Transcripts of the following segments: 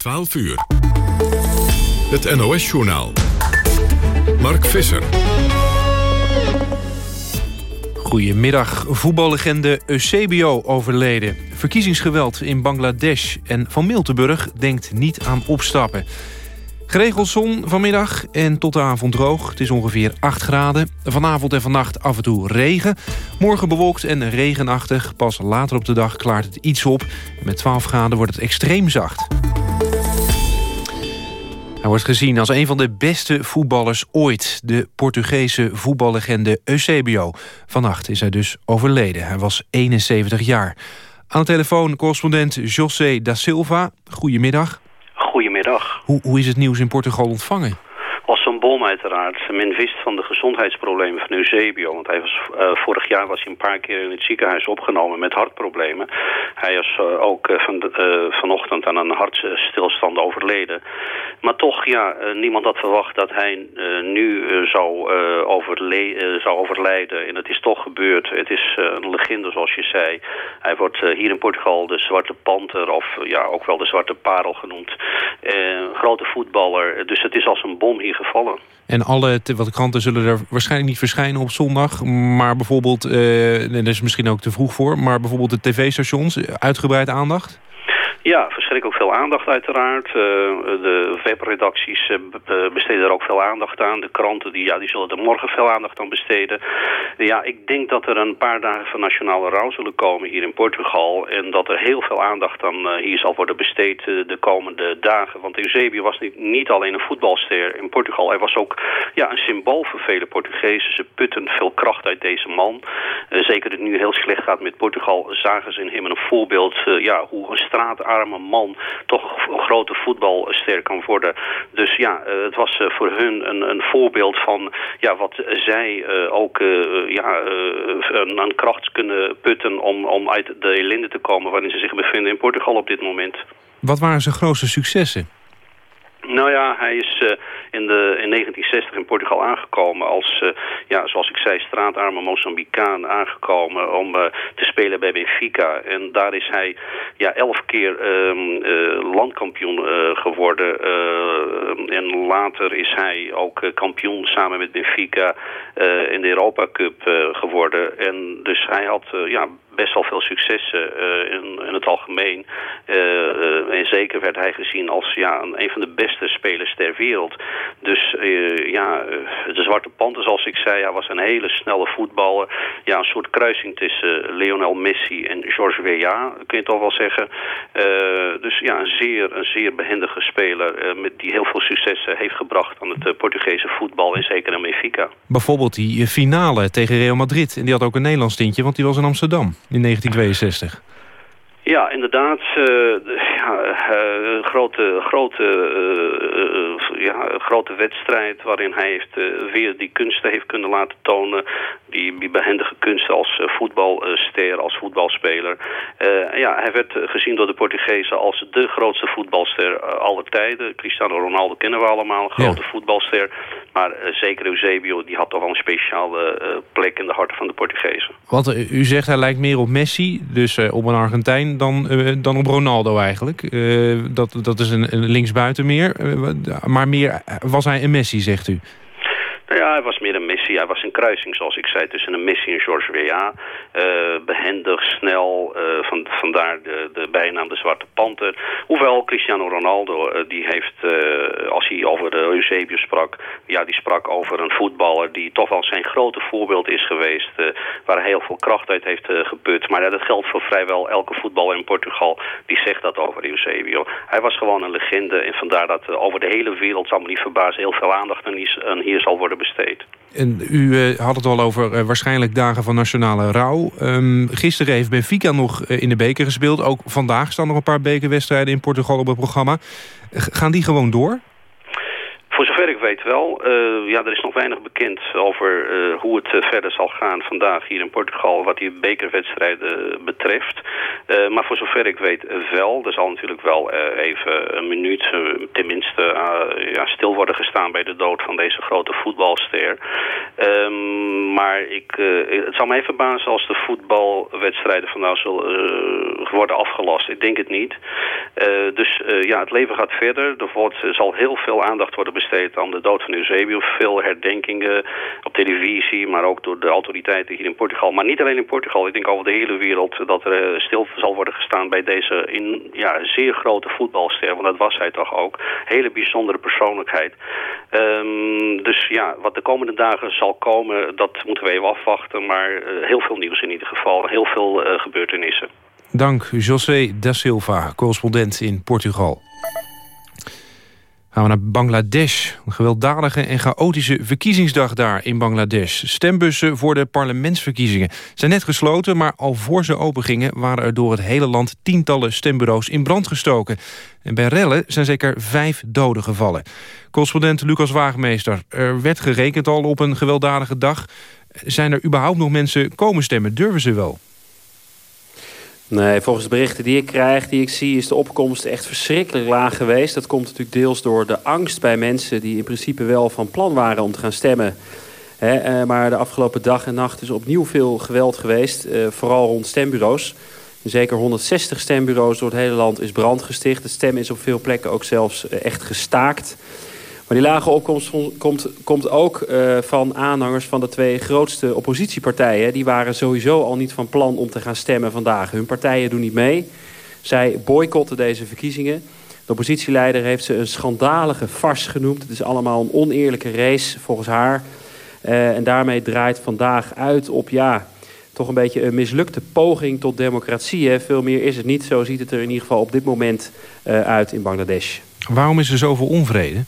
12 uur. Het NOS-journaal. Mark Visser. Goedemiddag. Voetballegende Eusebio overleden. Verkiezingsgeweld in Bangladesh. En Van Miltenburg denkt niet aan opstappen. Geregeld zon vanmiddag en tot de avond droog. Het is ongeveer 8 graden. Vanavond en vannacht af en toe regen. Morgen bewolkt en regenachtig. Pas later op de dag klaart het iets op. Met 12 graden wordt het extreem zacht. Hij wordt gezien als een van de beste voetballers ooit. De Portugese voetballegende Eusebio. Vannacht is hij dus overleden. Hij was 71 jaar. Aan de telefoon correspondent José da Silva. Goedemiddag. Goedemiddag. Hoe, hoe is het nieuws in Portugal ontvangen? Uiteraard. Men wist van de gezondheidsproblemen van Eusebio. Want hij was, uh, vorig jaar was hij een paar keer in het ziekenhuis opgenomen met hartproblemen. Hij is uh, ook uh, van vanochtend aan een hartstilstand overleden. Maar toch, ja, niemand had verwacht dat hij nu zou, zou overlijden. En het is toch gebeurd. Het is een legende zoals je zei. Hij wordt hier in Portugal de Zwarte Panter of ja, ook wel de Zwarte Parel genoemd. grote voetballer. Dus het is als een bom hier gevallen. En alle wat kranten zullen er waarschijnlijk niet verschijnen op zondag. Maar bijvoorbeeld, en dat is misschien ook te vroeg voor... maar bijvoorbeeld de tv-stations, uitgebreid aandacht? Ja, verschrikkelijk veel aandacht uiteraard. Uh, de webredacties uh, besteden er ook veel aandacht aan. De kranten die, ja, die zullen er morgen veel aandacht aan besteden. Ja, ik denk dat er een paar dagen van nationale rouw zullen komen hier in Portugal. En dat er heel veel aandacht aan uh, hier zal worden besteed de komende dagen. Want Eusebio was niet, alleen een voetbalster in Portugal. Hij was ook ja, een symbool voor vele Portugezen. Ze putten veel kracht uit deze man. zeker het nu heel slecht gaat met Portugal... zagen ze in hem een voorbeeld ja, hoe een straat arme toch een grote voetbalster kan worden. Dus ja, uh, het was uh, voor hun een, een, voorbeeld van ja, wat zij uh, ook ja, aan kracht kunnen putten om, om uit de ellende te komen waarin ze zich bevinden in Portugal op dit moment. Wat waren zijn grootste successen? Nou ja, hij is uh, in, de, in 1960 in Portugal aangekomen als, uh, ja, zoals ik zei, straatarme Mozambicaan aangekomen om uh, te spelen bij Benfica. En daar is hij ja, elf keer um, landkampioen geworden. en later is hij ook kampioen samen met Benfica in de Europa Cup geworden. En dus hij had ja, best wel veel successen uh, in, in, het algemeen. En zeker werd hij gezien als ja, een van de beste spelers ter wereld. Dus ja, de Zwarte Panter, zoals ik zei, hij was een hele snelle voetballer. Ja, een soort kruising tussen Lionel Messi en George Weah, kun je toch wel zeggen. dus ja, een zeer, een zeer behendige speler met, die heel veel successen heeft gebracht aan het Portugese voetbal en zeker aan Benfica. Bijvoorbeeld die finale tegen Real Madrid. En die had ook een Nederlands tintje, want die was in Amsterdam in 1962. Ja, inderdaad. Uh, ja, uh, grote, grote, uh, ja, grote wedstrijd waarin hij heeft, weer die kunsten heeft kunnen laten tonen. Die, die behendige kunsten als voetbalster, als voetbalspeler. ja, hij werd gezien door de Portugezen als de grootste voetbalster aller tijden. Cristiano Ronaldo kennen we allemaal, een grote ja. voetbalster. Maar zeker Eusebio, die had toch wel een speciale plek in de harten van de Portugezen. Want u zegt hij lijkt meer op Messi, dus op een Argentijn dan, uh, dan op Ronaldo eigenlijk. Uh, dat, dat is een, linksbuiten meer. Uh, maar meer was hij een Messi, zegt u? Nou ja, hij was een Messi. Hij was een kruising, zoals ik zei, tussen een Messi en George Weah. Behendig, snel, uh, van, vandaar de, de bijnaam de Zwarte Panter. Hoewel Cristiano Ronaldo, uh, die heeft, als hij over de Eusebio sprak... ja, die sprak over een voetballer die toch wel zijn grote voorbeeld is geweest... waar heel veel kracht uit heeft geput. Maar dat geldt voor vrijwel elke voetballer in Portugal. Die zegt dat over Eusebio. Hij was gewoon een legende en vandaar dat over de hele wereld... zal me niet verbazen, heel veel aandacht aan hier zal worden besteed. En u uh, had het al over uh, waarschijnlijk dagen van nationale rouw. Um, gisteren heeft Benfica nog uh, in de beker gespeeld. Ook vandaag staan nog een paar bekerwedstrijden in Portugal op het programma. Gaan die gewoon door? Voor zover zover ik weet wel. Uh, ja, er is nog weinig bekend over uh, hoe het uh, verder zal gaan vandaag hier in Portugal... wat die bekerwedstrijden betreft. maar voor zover ik weet wel. Er zal natuurlijk wel even een minuut tenminste ja, stil worden gestaan... bij de dood van deze grote voetbalster. Um, maar ik, het zal me even verbazen als de voetbalwedstrijden vandaag zullen worden afgelast. Ik denk het niet. dus ja, het leven gaat verder. Er wordt, zal heel veel aandacht worden besteed aan de dood van Eusebio. Veel herdenkingen op televisie, maar ook door de autoriteiten hier in Portugal. Maar niet alleen in Portugal, ik denk over de hele wereld dat er eh, stil zal worden gestaan bij deze in, ja, zeer grote voetbalster. Want dat was hij toch ook. Hele bijzondere persoonlijkheid. Um, dus ja, wat de komende dagen zal komen, dat moeten we even afwachten. Maar uh, heel veel nieuws in ieder geval. Heel veel uh, gebeurtenissen. Dank, José da Silva, correspondent in Portugal. Gaan we naar Bangladesh. Een gewelddadige en chaotische verkiezingsdag daar in Bangladesh. Stembussen voor de parlementsverkiezingen zijn net gesloten... maar al voor ze opengingen waren er door het hele land... tientallen stembureaus in brand gestoken. En bij rellen zijn zeker vijf doden gevallen. Correspondent Lucas Waagmeester, er werd gerekend al op een gewelddadige dag. Zijn er überhaupt nog mensen komen stemmen? Durven ze wel? Nee, volgens de berichten die ik krijg, die ik zie... is de opkomst echt verschrikkelijk laag geweest. Dat komt natuurlijk deels door de angst bij mensen... die in principe wel van plan waren om te gaan stemmen. Eh, maar de afgelopen dag en nacht is opnieuw veel geweld geweest. Eh, vooral rond stembureaus. Zeker 160 stembureaus door het hele land is brand gesticht. Het stemmen is op veel plekken ook zelfs eh, echt gestaakt. Maar die lage opkomst komt, komt ook uh, van aanhangers van de twee grootste oppositiepartijen. Die waren sowieso al niet van plan om te gaan stemmen vandaag. Hun partijen doen niet mee. Zij boycotten deze verkiezingen. De oppositieleider heeft ze een schandalige fars genoemd. Het is allemaal een oneerlijke race volgens haar. Uh, en daarmee draait vandaag uit op ja, toch een beetje een mislukte poging tot democratie. Hè. Veel meer is het niet. Zo ziet het er in ieder geval op dit moment uh, uit in Bangladesh. Waarom is er zoveel onvrede?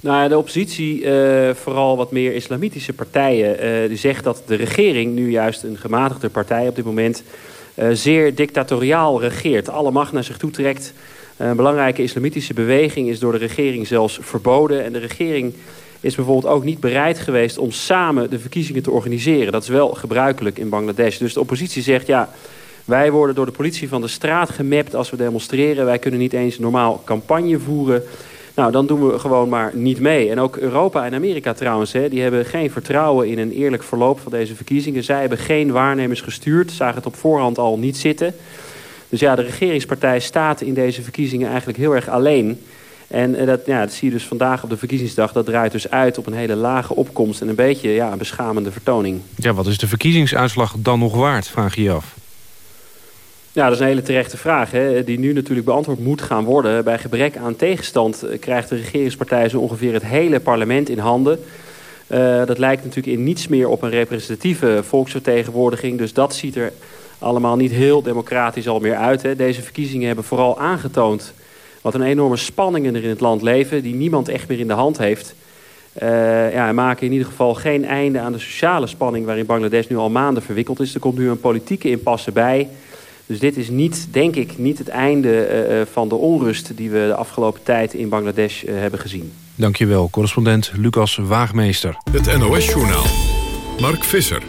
Nou, de oppositie, uh, vooral wat meer islamitische partijen... Uh, die zegt dat de regering, nu juist een gematigde partij op dit moment... Uh, zeer dictatoriaal regeert, alle macht naar zich toe trekt. Een belangrijke islamitische beweging is door de regering zelfs verboden. En de regering is bijvoorbeeld ook niet bereid geweest om samen de verkiezingen te organiseren. Dat is wel gebruikelijk in Bangladesh. Dus de oppositie zegt, ja, wij worden door de politie van de straat gemapt als we demonstreren. Wij kunnen niet eens normaal campagne voeren... Nou, dan doen we gewoon maar niet mee. En ook Europa en Amerika trouwens, hè, die hebben geen vertrouwen in een eerlijk verloop van deze verkiezingen. Zij hebben geen waarnemers gestuurd, zagen het op voorhand al niet zitten. Dus ja, de regeringspartij staat in deze verkiezingen eigenlijk heel erg alleen. En eh, dat, ja, dat zie je dus vandaag op de verkiezingsdag. Dat draait dus uit op een hele lage opkomst en een beetje ja, een beschamende vertoning. Ja, wat is de verkiezingsuitslag dan nog waard, vraag je je af? Ja, dat is een hele terechte vraag. Hè, die nu natuurlijk beantwoord moet gaan worden. Bij gebrek aan tegenstand eh, krijgt de regeringspartij zo ongeveer het hele parlement in handen. Uh, dat lijkt natuurlijk in niets meer op een representatieve volksvertegenwoordiging. Dus dat ziet er allemaal niet heel democratisch al meer uit. Hè. Deze verkiezingen hebben vooral aangetoond wat een enorme spanningen er in het land leven... die niemand echt meer in de hand heeft. Uh, ja, en maken in ieder geval geen einde aan de sociale spanning... waarin Bangladesh nu al maanden verwikkeld is. Er komt nu een politieke impasse bij... Dus dit is niet, denk ik, niet het einde uh, van de onrust... die we de afgelopen tijd in Bangladesh uh, hebben gezien. Dankjewel, correspondent Lucas Waagmeester. Het NOS-journaal. Mark Visser.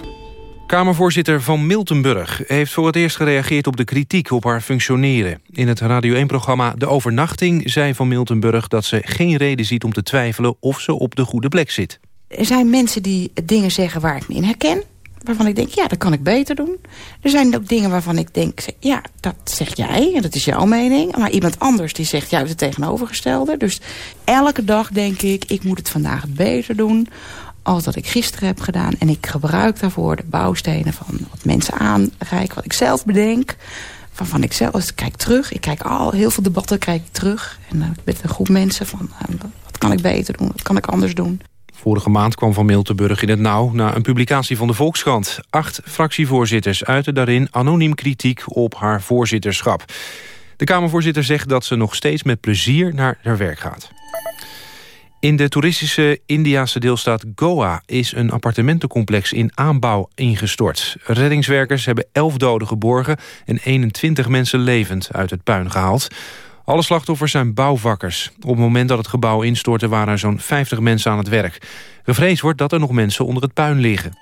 Kamervoorzitter van Miltenburg heeft voor het eerst gereageerd op de kritiek op haar functioneren. In het Radio 1-programma De Overnachting zei van Miltenburg dat ze geen reden ziet om te twijfelen of ze op de goede plek zit. Er zijn mensen die dingen zeggen waar ik me in herken waarvan ik denk, ja, dat kan ik beter doen. Er zijn ook dingen waarvan ik denk, ja, dat zeg jij en dat is jouw mening. Maar iemand anders die zegt juist het tegenovergestelde. Dus elke dag denk ik, ik moet het vandaag beter doen als dat ik gisteren heb gedaan. En ik gebruik daarvoor de bouwstenen van wat mensen aanreiken, wat ik zelf bedenk. Waarvan ik zelf, kijk terug, ik kijk al heel veel debatten kijk ik terug. En met een groep mensen van, uh, wat kan ik beter doen, wat kan ik anders doen. Vorige maand kwam Van Miltenburg in het nauw na een publicatie van de Volkskrant. Acht fractievoorzitters uiten daarin anoniem kritiek op haar voorzitterschap. De Kamervoorzitter zegt dat ze nog steeds met plezier naar haar werk gaat. In de toeristische Indiase deelstaat Goa is een appartementencomplex in aanbouw ingestort. Reddingswerkers hebben elf doden geborgen en 21 mensen levend uit het puin gehaald. Alle slachtoffers zijn bouwvakkers. Op het moment dat het gebouw instortte waren er zo'n 50 mensen aan het werk. Gevreesd wordt dat er nog mensen onder het puin liggen.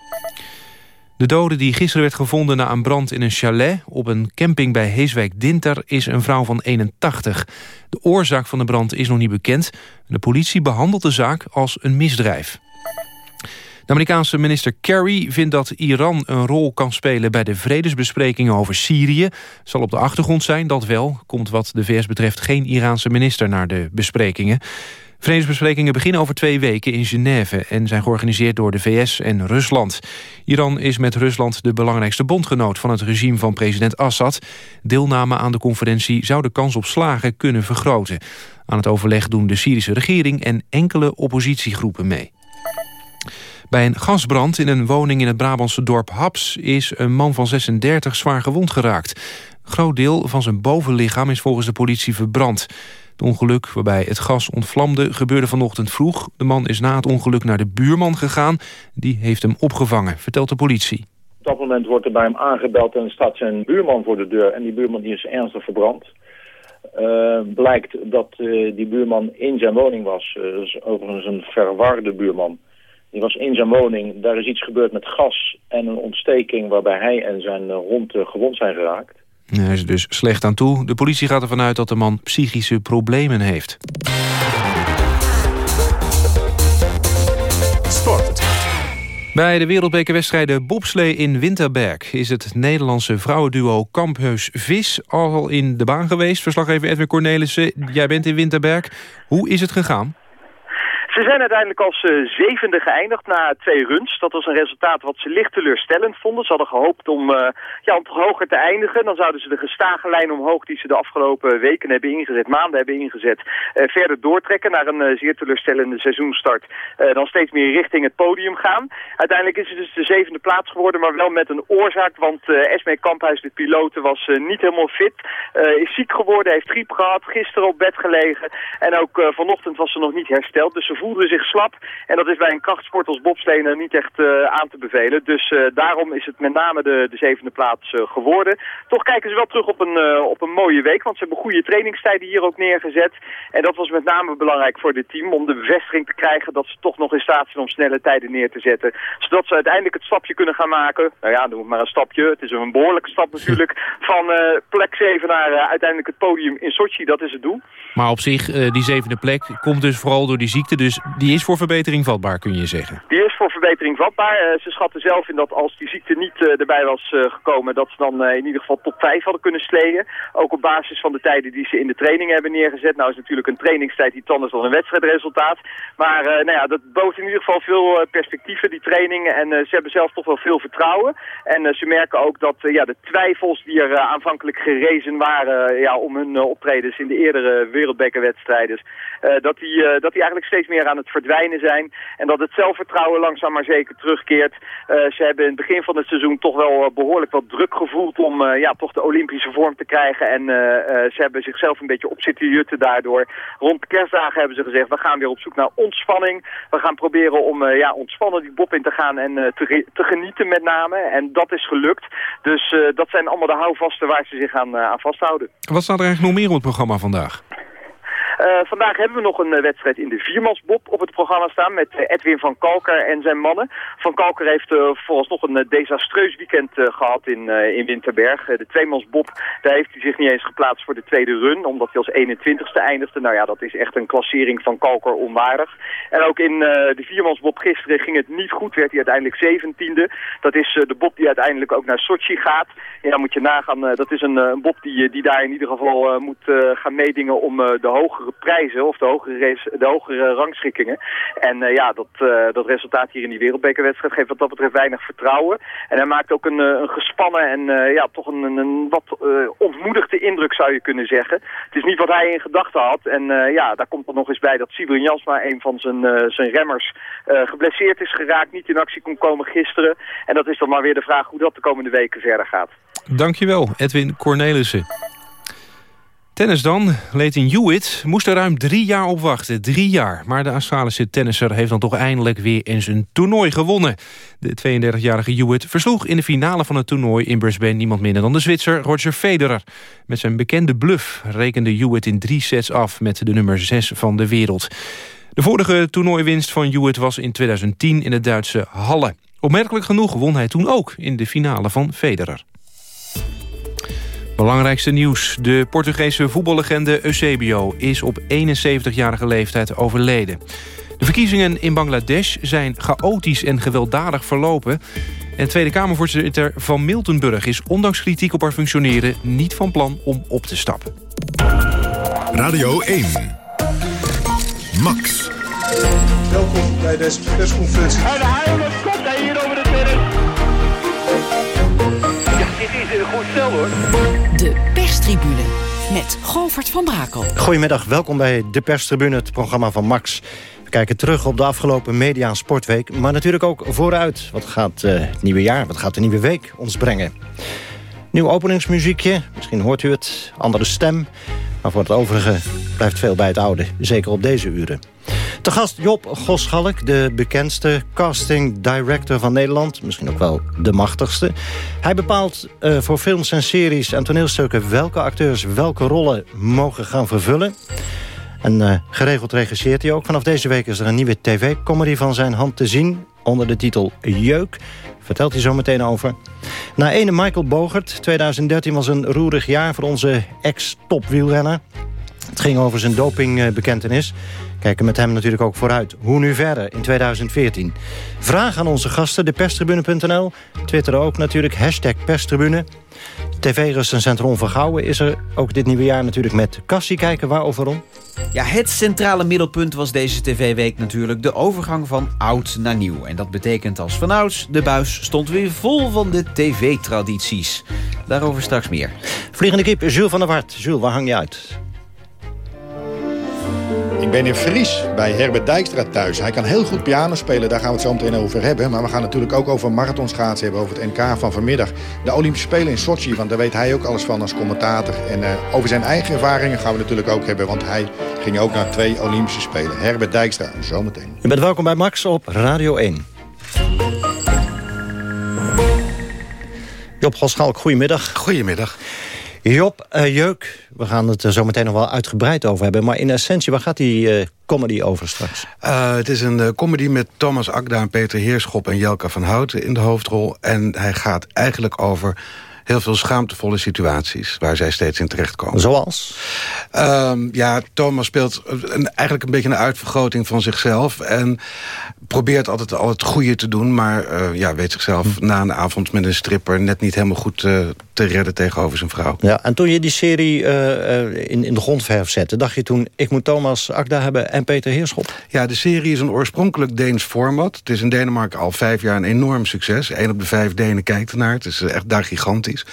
De dode die gisteren werd gevonden na een brand in een chalet... op een camping bij Heeswijk-Dinter is een vrouw van 81. De oorzaak van de brand is nog niet bekend. De politie behandelt de zaak als een misdrijf. De Amerikaanse minister Kerry vindt dat Iran een rol kan spelen... bij de vredesbesprekingen over Syrië. Zal op de achtergrond zijn, dat wel. Komt wat de VS betreft geen Iraanse minister naar de besprekingen. Vredesbesprekingen beginnen over twee weken in Genève... en zijn georganiseerd door de VS en Rusland. Iran is met Rusland de belangrijkste bondgenoot... van het regime van president Assad. Deelname aan de conferentie zou de kans op slagen kunnen vergroten. Aan het overleg doen de Syrische regering en enkele oppositiegroepen mee. Bij een gasbrand in een woning in het Brabantse dorp Haps... is een man van 36 zwaar gewond geraakt. Een groot deel van zijn bovenlichaam is volgens de politie verbrand. Het ongeluk waarbij het gas ontvlamde gebeurde vanochtend vroeg. De man is na het ongeluk naar de buurman gegaan. Die heeft hem opgevangen, vertelt de politie. Op dat moment wordt er bij hem aangebeld en staat zijn buurman voor de deur. En die buurman die is ernstig verbrand. Uh, blijkt dat uh, die buurman in zijn woning was. Dat is overigens een verwarde buurman. Die was in zijn woning. Daar is iets gebeurd met gas en een ontsteking waarbij hij en zijn hond gewond zijn geraakt. Hij is dus slecht aan toe. De politie gaat ervan uit dat de man psychische problemen heeft. Sport. Bij de wereldbekerwedstrijden bobslee in Winterberg... is het Nederlandse vrouwenduo Kampheus-Vis al in de baan geweest. Verslaggever Edwin Cornelissen, jij bent in Winterberg. Hoe is het gegaan? Ze zijn uiteindelijk als uh, zevende geëindigd na twee runs. Dat was een resultaat wat ze licht teleurstellend vonden. Ze hadden gehoopt om, uh, ja, om hoger te eindigen. Dan zouden ze de gestage lijn omhoog die ze de afgelopen weken hebben ingezet, maanden hebben ingezet, uh, verder doortrekken naar een zeer teleurstellende seizoenstart. dan steeds meer richting het podium gaan. Uiteindelijk is het dus de zevende plaats geworden, maar wel met een oorzaak. Want Esme Kamphuis, de pilote, was niet helemaal fit. is ziek geworden, heeft griep gehad, gisteren op bed gelegen. En ook vanochtend was ze nog niet hersteld. Dus ze voelde zich slap. En dat is bij een krachtsport als bobstenen niet echt uh, aan te bevelen. Dus uh, daarom is het met name de, de zevende plaats uh, geworden. Toch kijken ze wel terug op een, op een mooie week. Want ze hebben goede trainingstijden hier ook neergezet. En dat was met name belangrijk voor dit team. Om de bevestiging te krijgen dat ze toch nog in staat zijn om snelle tijden neer te zetten. Zodat ze uiteindelijk het stapje kunnen gaan maken. Nou ja, doe maar een stapje. Het is een behoorlijke stap natuurlijk. Van plek 7 naar uiteindelijk het podium in Sochi. Dat is het doel. Maar op zich, die zevende plek komt dus vooral door die ziekte. Dus die is voor verbetering vatbaar, kun je zeggen. Die is voor verbetering vatbaar. Uh, ze schatten zelf in dat als die ziekte niet uh, erbij was uh, gekomen... dat ze dan in ieder geval top 5 hadden kunnen sleden. Ook op basis van de tijden die ze in de training hebben neergezet. Nou is natuurlijk een trainingstijd iets anders dan een wedstrijdresultaat. Maar nou ja, dat bood in ieder geval veel perspectieven, die trainingen. En ze hebben zelf toch wel veel vertrouwen. En ze merken ook dat ja, de twijfels die er aanvankelijk gerezen waren... ja, om hun optredens in de eerdere wereldbekerwedstrijden... dat, die, dat die eigenlijk steeds meer aan het verdwijnen zijn. En dat het zelfvertrouwen langzaam maar zeker terugkeert. Uh, ze hebben in het begin van het seizoen toch wel uh, behoorlijk wat druk gevoeld om uh, ja, toch de Olympische vorm te krijgen. En ze hebben zichzelf een beetje op zitten jutten daardoor. Rond de kerstdagen hebben ze gezegd, we gaan weer op zoek naar ontspanning. We gaan proberen om ja, ontspannen die bob in te gaan en te, te, genieten met name. En dat is gelukt. Dus dat zijn allemaal de houvasten waar ze zich aan, aan vasthouden. Wat staat er eigenlijk nog meer op het programma vandaag? Uh, vandaag hebben we nog een uh, wedstrijd in de viermansbob op het programma staan met uh, Edwin van Kalker en zijn mannen. Van Kalker heeft vooralsnog een desastreus weekend gehad in, in Winterberg. de tweemansbob, daar heeft hij zich niet eens geplaatst voor de tweede run, omdat hij als 21ste eindigde. Nou ja, dat is echt een klassering van Kalker onwaardig. En ook in de viermansbob gisteren ging het niet goed, werd hij uiteindelijk 17e. Dat is de bob die uiteindelijk ook naar Sochi gaat. En dan moet je nagaan, dat is een, een bob die, die daar in ieder geval moet gaan meedingen om de hogere prijzen of de hogere, de hogere rangschikkingen. En uh, ja, dat, uh, dat resultaat hier in die wereldbekerwedstrijd geeft wat dat betreft weinig vertrouwen. En hij maakt ook een, uh, een gespannen en ja, toch een, een, wat ontmoedigde indruk zou je kunnen zeggen. Het is niet wat hij in gedachten had. En ja, daar komt er nog eens bij dat Sibren Jansma, een van zijn, zijn remmers, geblesseerd is geraakt. Niet in actie kon komen gisteren. En dat is dan maar weer de vraag hoe dat de komende weken verder gaat. Dankjewel, Edwin Cornelissen. Tennis dan. Leighton Hewitt moest er ruim drie jaar op wachten. Drie jaar. Maar de Australische tennisser heeft dan toch eindelijk weer eens een toernooi gewonnen. De 32-jarige Hewitt versloeg in de finale van het toernooi in Brisbane... niemand minder dan de Zwitser Roger Federer. Met zijn bekende bluff rekende Hewitt in drie sets af... met de nummer 6 van de wereld. De vorige toernooiwinst van Hewitt was in 2010 in het Duitse Halle. Opmerkelijk genoeg won hij toen ook in de finale van Federer. Belangrijkste nieuws. De Portugese voetballegende Eusebio is op 71-jarige leeftijd overleden. De verkiezingen in Bangladesh zijn chaotisch en gewelddadig verlopen. En Tweede Kamervoorzitter van Miltenburg is ondanks kritiek op haar functioneren... niet van plan om op te stappen. Radio 1. Max. Welkom bij deze persconferentie. En de komt hier over de terrein. Dit is een goed stel hoor. De perstribune met Govert van Brakel. Goedemiddag, welkom bij De Perstribune, het programma van Max. We kijken terug op de afgelopen media- en sportweek... maar natuurlijk ook vooruit. Wat gaat uh, het nieuwe jaar, wat gaat de nieuwe week ons brengen? Nieuw openingsmuziekje, misschien hoort u het, andere stem... maar voor het overige blijft veel bij het oude, zeker op deze uren. Te gast Job Goschalk, de bekendste casting director van Nederland. Misschien ook wel de machtigste. Hij bepaalt uh, voor films en series en toneelstukken... welke acteurs welke rollen mogen gaan vervullen. En uh, geregeld regisseert hij ook. Vanaf deze week is er een nieuwe tv-comedy van zijn hand te zien... onder de titel Jeuk. Vertelt hij zo meteen over. Na ene Michael Bogert, 2013 was een roerig jaar... voor onze ex-topwielrenner. Het ging over zijn dopingbekentenis kijken met hem natuurlijk ook vooruit. Hoe nu verder in 2014? Vraag aan onze gasten, deperstribune.nl. Twitter ook natuurlijk, hashtag perstribune. TV-recenscentrum van Gouwen is er ook dit nieuwe jaar natuurlijk met Cassie kijken. Waarover om? Ja, het centrale middelpunt was deze tv-week natuurlijk de overgang van oud naar nieuw. En dat betekent als vanouds, de buis stond weer vol van de tv-tradities. Daarover straks meer. Vliegende kip, Jules van der Wart. Jules, waar hang je uit? Ik ben in Fries bij Herbert Dijkstra thuis. Hij kan heel goed piano spelen, daar gaan we het zo meteen over hebben. Maar we gaan natuurlijk ook over marathonschaatsen hebben, over het NK van vanmiddag. De Olympische Spelen in Sochi, want daar weet hij ook alles van als commentator. En uh, over zijn eigen ervaringen gaan we natuurlijk ook hebben, want hij ging ook naar twee Olympische Spelen. Herbert Dijkstra, zometeen. Je bent welkom bij Max op Radio 1. Job Goschalk, goedemiddag. Goedemiddag. Job, uh, Jeuk, we gaan het er zo meteen nog wel uitgebreid over hebben. Maar in essentie, waar gaat die uh, comedy over straks? Uh, het is een comedy met Thomas Akda en Peter Heerschop en Jelka van Houten in de hoofdrol. En hij gaat eigenlijk over heel veel schaamtevolle situaties... waar zij steeds in terechtkomen. Zoals? Um, ja, Thomas speelt een, eigenlijk een beetje een uitvergroting van zichzelf... en probeert altijd al het goede te doen... maar uh, ja, weet zichzelf hm. na een avond met een stripper... net niet helemaal goed uh, te redden tegenover zijn vrouw. Ja, en toen je die serie uh, in, in de grondverf zette... dacht je toen, ik moet Thomas Akda hebben en Peter Heerschop? Ja, de serie is een oorspronkelijk Deens format. Het is in Denemarken al vijf jaar een enorm succes. Eén op de vijf Denen kijkt ernaar. Het is echt daar gigantisch.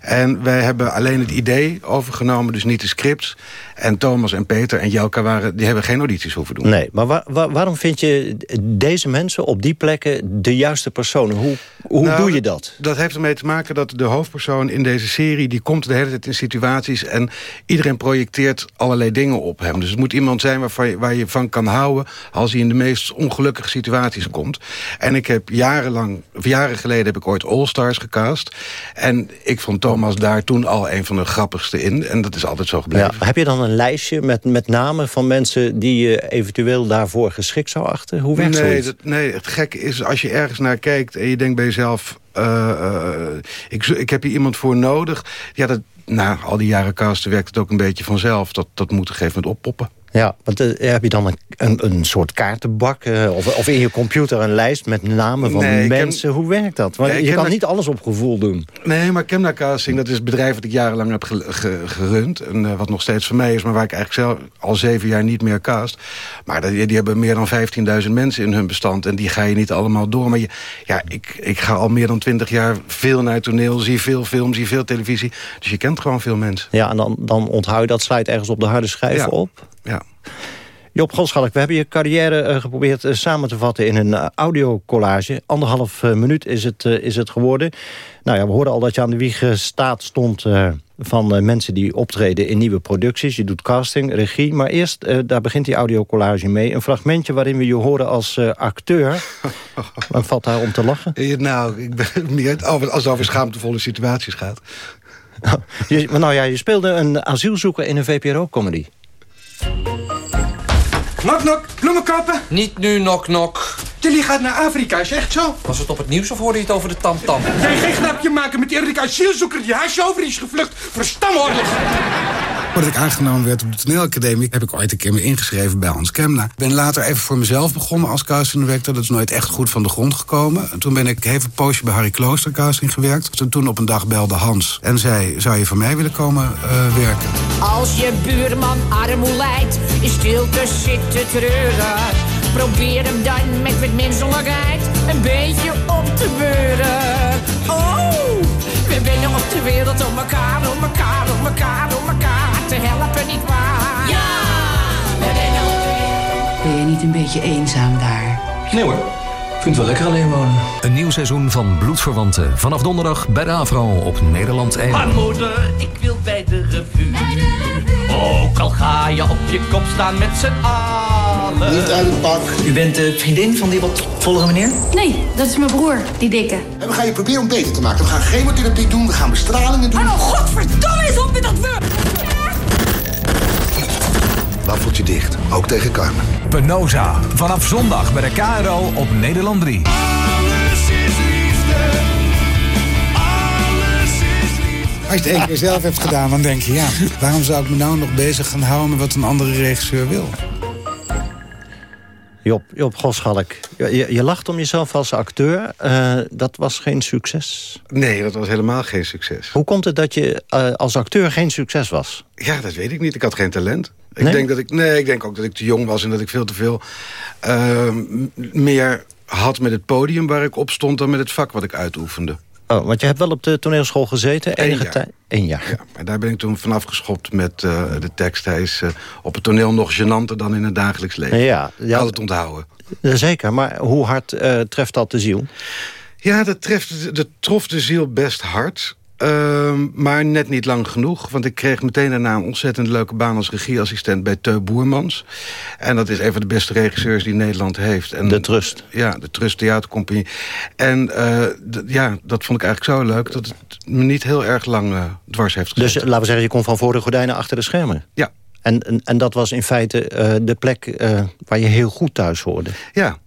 En wij hebben alleen het idee overgenomen, dus niet de scripts. En Thomas en Peter en Jelka waren, die hebben geen audities hoeven doen. Nee, maar waarom vind je deze mensen op die plekken de juiste personen? Hoe, hoe nou, doe je dat? Dat heeft ermee te maken dat de hoofdpersoon in deze serie... die komt de hele tijd in situaties en iedereen projecteert allerlei dingen op hem. Dus het moet iemand zijn waarvan je, waar je van kan houden... als hij in de meest ongelukkige situaties komt. En ik heb jarenlang, jaren geleden heb ik ooit All Stars gecast. En ik vond Thomas daar toen al een van de grappigste in. En dat is altijd zo gebleven. Ja, heb je dan een lijstje met, met namen van mensen... die je eventueel daarvoor geschikt zou achten? Hoe werkt nee, dat? Nee, het gekke is als je ergens naar kijkt... en je denkt bij jezelf... Uh, uh, ik, ik heb hier iemand voor nodig. Ja, dat, na al die jaren casten werkt het ook een beetje vanzelf. Dat, dat moet op een gegeven moment oppoppen. Ja, want uh, heb je dan een, een, een soort kaartenbak... Uh, of, of in je computer een lijst met namen van nee, mensen? Hoe werkt dat? Want je kan niet alles op gevoel doen. Nee, maar Chemna Casting, dat is het bedrijf dat ik jarenlang heb ge, ge, gerund. En uh, wat nog steeds van mij is, maar waar ik eigenlijk zelf al zeven jaar niet meer cast. Maar die, die hebben meer dan 15.000 mensen in hun bestand. En die ga je niet allemaal door. Maar je, ja, ik, ik ga al meer dan 20 jaar veel naar toneel, zie veel film, zie veel televisie. Dus je kent gewoon veel mensen. Ja, en dan, dan onthoud je dat, sluit ergens op de harde schijf ja. op. Ja. Job Goschalk, we hebben je carrière uh, geprobeerd uh, samen te vatten in een uh, audiocollage. Anderhalf minuut is het, is het geworden. Nou ja, we hoorden al dat je aan de wieg staat stond van mensen die optreden in nieuwe producties. Je doet casting, regie, maar eerst, daar begint die audiocollage mee. Een fragmentje waarin we je horen als acteur. Wat valt daar om te lachen? nou, ik ben meer als het over schaamtevolle situaties gaat. je, nou ja, je speelde een asielzoeker in een VPRO-comedy. Nok, nok, bloemenkappen? Niet nu, nok, nok. Tilly gaat naar Afrika, is echt zo? Was het op het nieuws of hoorde je het over de tamtam? -tam? Nee, geen grapje maken met Erik asielzoeker die huisje over is gevlucht voor stamorders. Voordat ik aangenomen werd op de toneelacademie... heb ik ooit een keer me ingeschreven bij Hans Kemna. Ik ben later even voor mezelf begonnen als casting. Dat is nooit echt goed van de grond gekomen. En toen ben ik even een poosje bij Harry Klooster casting gewerkt. En toen op een dag belde Hans en zei... zou je voor mij willen komen uh, werken? Als je buurman armoe lijdt, in stilte zit te treuren... probeer hem dan met wat menselijkheid een beetje op te beuren. Oh, we binnen op de wereld om elkaar, om elkaar, om elkaar, om elkaar te helpen, niet waar? Ja. Ben je niet een beetje eenzaam daar? Nee hoor. Ik vind het wel lekker alleen wonen. Een nieuw seizoen van Bloedverwanten. Vanaf donderdag bij de AVRO op Nederland 1. Maar moeder, ik wil bij de revue. Ook al ga je op je kop staan met z'n allen. Niet uit het pak. U bent de vriendin van die wat vollere meneer? Nee, dat is mijn broer, die dikke. En we gaan je proberen om beter te maken. We gaan chemotherapie doen, we gaan bestralingen doen. Oh, godverdomme is op met dat woord! Waffeltje dicht, ook tegen Carmen. Penosa, vanaf zondag bij de KRO op Nederland 3. Als je het één keer zelf hebt gedaan, dan denk je... ja, waarom zou ik me nou nog bezig gaan houden met wat een andere regisseur wil? Job, Job Goschalk, je, je lacht om jezelf als acteur. Uh, dat was geen succes? Nee, dat was helemaal geen succes. Hoe komt het dat je uh, als acteur geen succes was? Ja, dat weet ik niet. Ik had geen talent. Ik, denk dat ik, nee, ik denk ook dat ik te jong was en dat ik veel te veel uh, meer had met het podium waar ik op stond... dan met het vak wat ik uitoefende. Oh, want je hebt wel op de toneelschool gezeten, enige tijd? Eén jaar. Ja, maar daar ben ik toen vanaf geschopt met uh, de tekst. Hij is uh, op het toneel nog gênanter dan in het dagelijks leven. Ja, ja. Altijd onthouden. Zeker, maar hoe hard uh, treft dat de ziel? Ja, dat, treft, dat trof de ziel best hard. Uh, maar net niet lang genoeg. Want ik kreeg meteen daarna een ontzettend leuke baan als regieassistent bij Teu Boermans. En dat is een van de beste regisseurs die Nederland heeft. En, de Trust. Ja, de Trust Theatercompagnie. En uh, ja, dat vond ik eigenlijk zo leuk dat het me niet heel erg lang uh, dwars heeft gezet. Dus laten we zeggen, je kon van voor de gordijnen achter de schermen? Ja. En, en, en dat was in feite uh, de plek waar je heel goed thuis hoorde? Ja,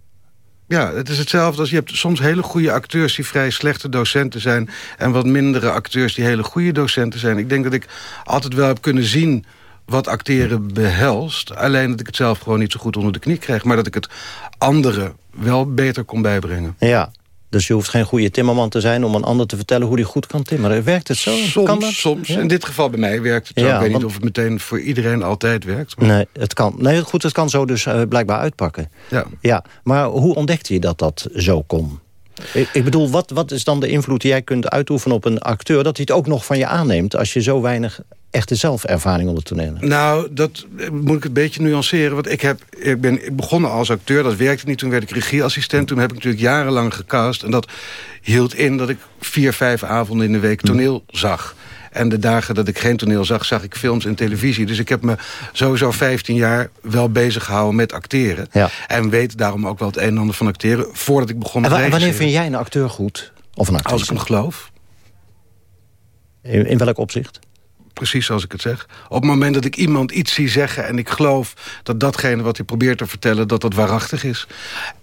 ja, het is hetzelfde als je hebt soms hele goede acteurs... die vrij slechte docenten zijn... en wat mindere acteurs die hele goede docenten zijn. Ik denk dat ik altijd wel heb kunnen zien wat acteren behelst. Alleen dat ik het zelf gewoon niet zo goed onder de knie kreeg. Maar dat ik het anderen wel beter kon bijbrengen. Ja, dus je hoeft geen goede timmerman te zijn om een ander te vertellen hoe hij goed kan timmeren. Werkt het zo? Soms, kan dat? soms. Ja. In dit geval bij mij werkt het zo. Ja, ik weet want... niet of het meteen voor iedereen altijd werkt. Maar... Nee, het kan. Nee, goed, het kan zo dus uh, blijkbaar uitpakken. Ja. ja. Maar hoe ontdekte je dat dat zo kon? Ik, ik bedoel, wat, wat is dan de invloed die jij kunt uitoefenen op een acteur... dat hij het ook nog van je aanneemt als je zo weinig echte zelfervaring onder toneel hebt? Nou, dat moet ik een beetje nuanceren. Want ik, heb, ik ben begonnen als acteur, dat werkte niet. Toen werd ik regieassistent. Toen heb ik natuurlijk jarenlang gecast. En dat hield in dat ik vier, vijf avonden in de week toneel zag. En de dagen dat ik geen toneel zag, zag ik films en televisie. Dus ik heb me sowieso 15 jaar wel bezig gehouden met acteren. Ja. En weet daarom ook wel het een en ander van acteren... voordat ik begon met En wanneer vind jij een acteur goed? Of een actrice? Als ik hem geloof. In, in welk opzicht? Precies zoals ik het zeg. Op het moment dat ik iemand iets zie zeggen... en ik geloof dat datgene wat hij probeert te vertellen... dat dat waarachtig is.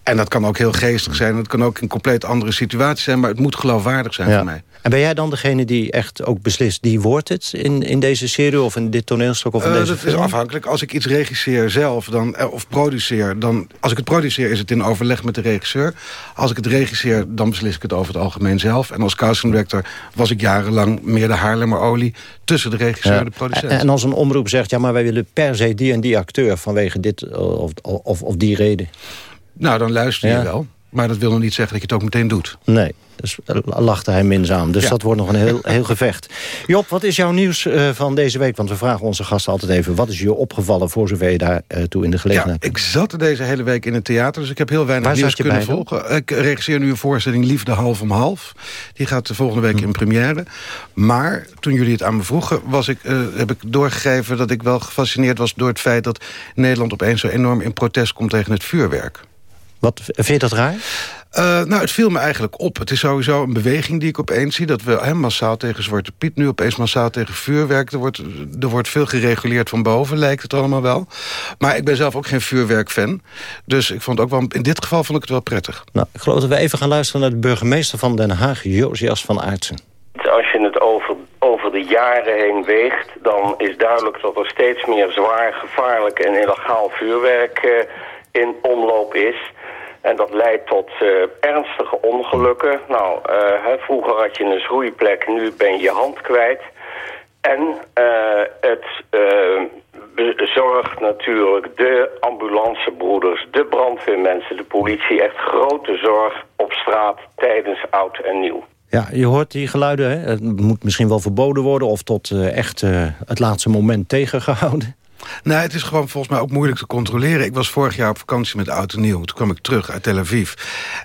En dat kan ook heel geestig zijn. Het kan ook in compleet andere situaties zijn. Maar het moet geloofwaardig zijn ja. voor mij. En ben jij dan degene die echt ook beslist... die wordt het in, in deze serie of in dit toneelstuk of in uh, deze dat film? is afhankelijk. Als ik iets regisseer zelf dan, of produceer... Dan, als ik het produceer is het in overleg met de regisseur. Als ik het regisseer dan beslis ik het over het algemeen zelf. En als casting director was ik jarenlang meer de Haarlemmerolie... tussen de regisseur Ja. en de producent. En als een omroep zegt... ja, maar wij willen per se die en die acteur... vanwege dit of, of, of die reden. Nou, dan luister je Ja. wel. Maar dat wil nog niet zeggen dat je het ook meteen doet. Nee, dus eh, lachte hij minzaam. Dus Ja. dat wordt nog een heel, heel gevecht. Job, wat is jouw nieuws eh, van deze week? Want we vragen onze gasten altijd even... wat is je opgevallen voor zover je daar eh, toe in de gelegenheid Ja, ik zat deze hele week in het theater, dus ik heb heel weinig Waar nieuws kunnen dan? volgen. Ik regisseer nu een voorstelling Liefde half om half. Die gaat de volgende week in première. Maar toen jullie het aan me vroegen, was ik, heb ik doorgegeven... dat ik wel gefascineerd was door het feit dat Nederland opeens zo enorm in protest komt tegen het vuurwerk. Wat, vind je dat raar? Eh, nou, het viel me eigenlijk op. Het is sowieso een beweging die ik opeens zie. Dat we hè, massaal tegen Zwarte Piet, nu opeens massaal tegen vuurwerk. Er wordt, er wordt veel gereguleerd van boven, lijkt het allemaal wel. Maar ik ben zelf ook geen vuurwerkfan. Dus ik vond ook wel, in dit geval vond ik het wel prettig. Nou, ik geloof dat we even gaan luisteren naar de burgemeester van Den Haag... Josias van Aartsen. Als je het over, over de jaren heen weegt, dan is duidelijk dat er steeds meer zwaar, gevaarlijk en illegaal vuurwerk eh, in omloop is. En dat leidt tot eh, ernstige ongelukken. Nou, eh, vroeger had je een schroeiplek, nu ben je hand kwijt. En eh, het bezorgt natuurlijk de ambulancebroeders, de brandweermensen, de politie... echt grote zorg op straat tijdens oud en nieuw. Ja, je hoort die geluiden. Hè? Het moet misschien wel verboden worden... of tot echt het laatste moment tegengehouden. Nee, het is gewoon volgens mij ook moeilijk te controleren. Ik was vorig jaar op vakantie met Oud en Nieuw. Toen kwam ik terug uit Tel Aviv.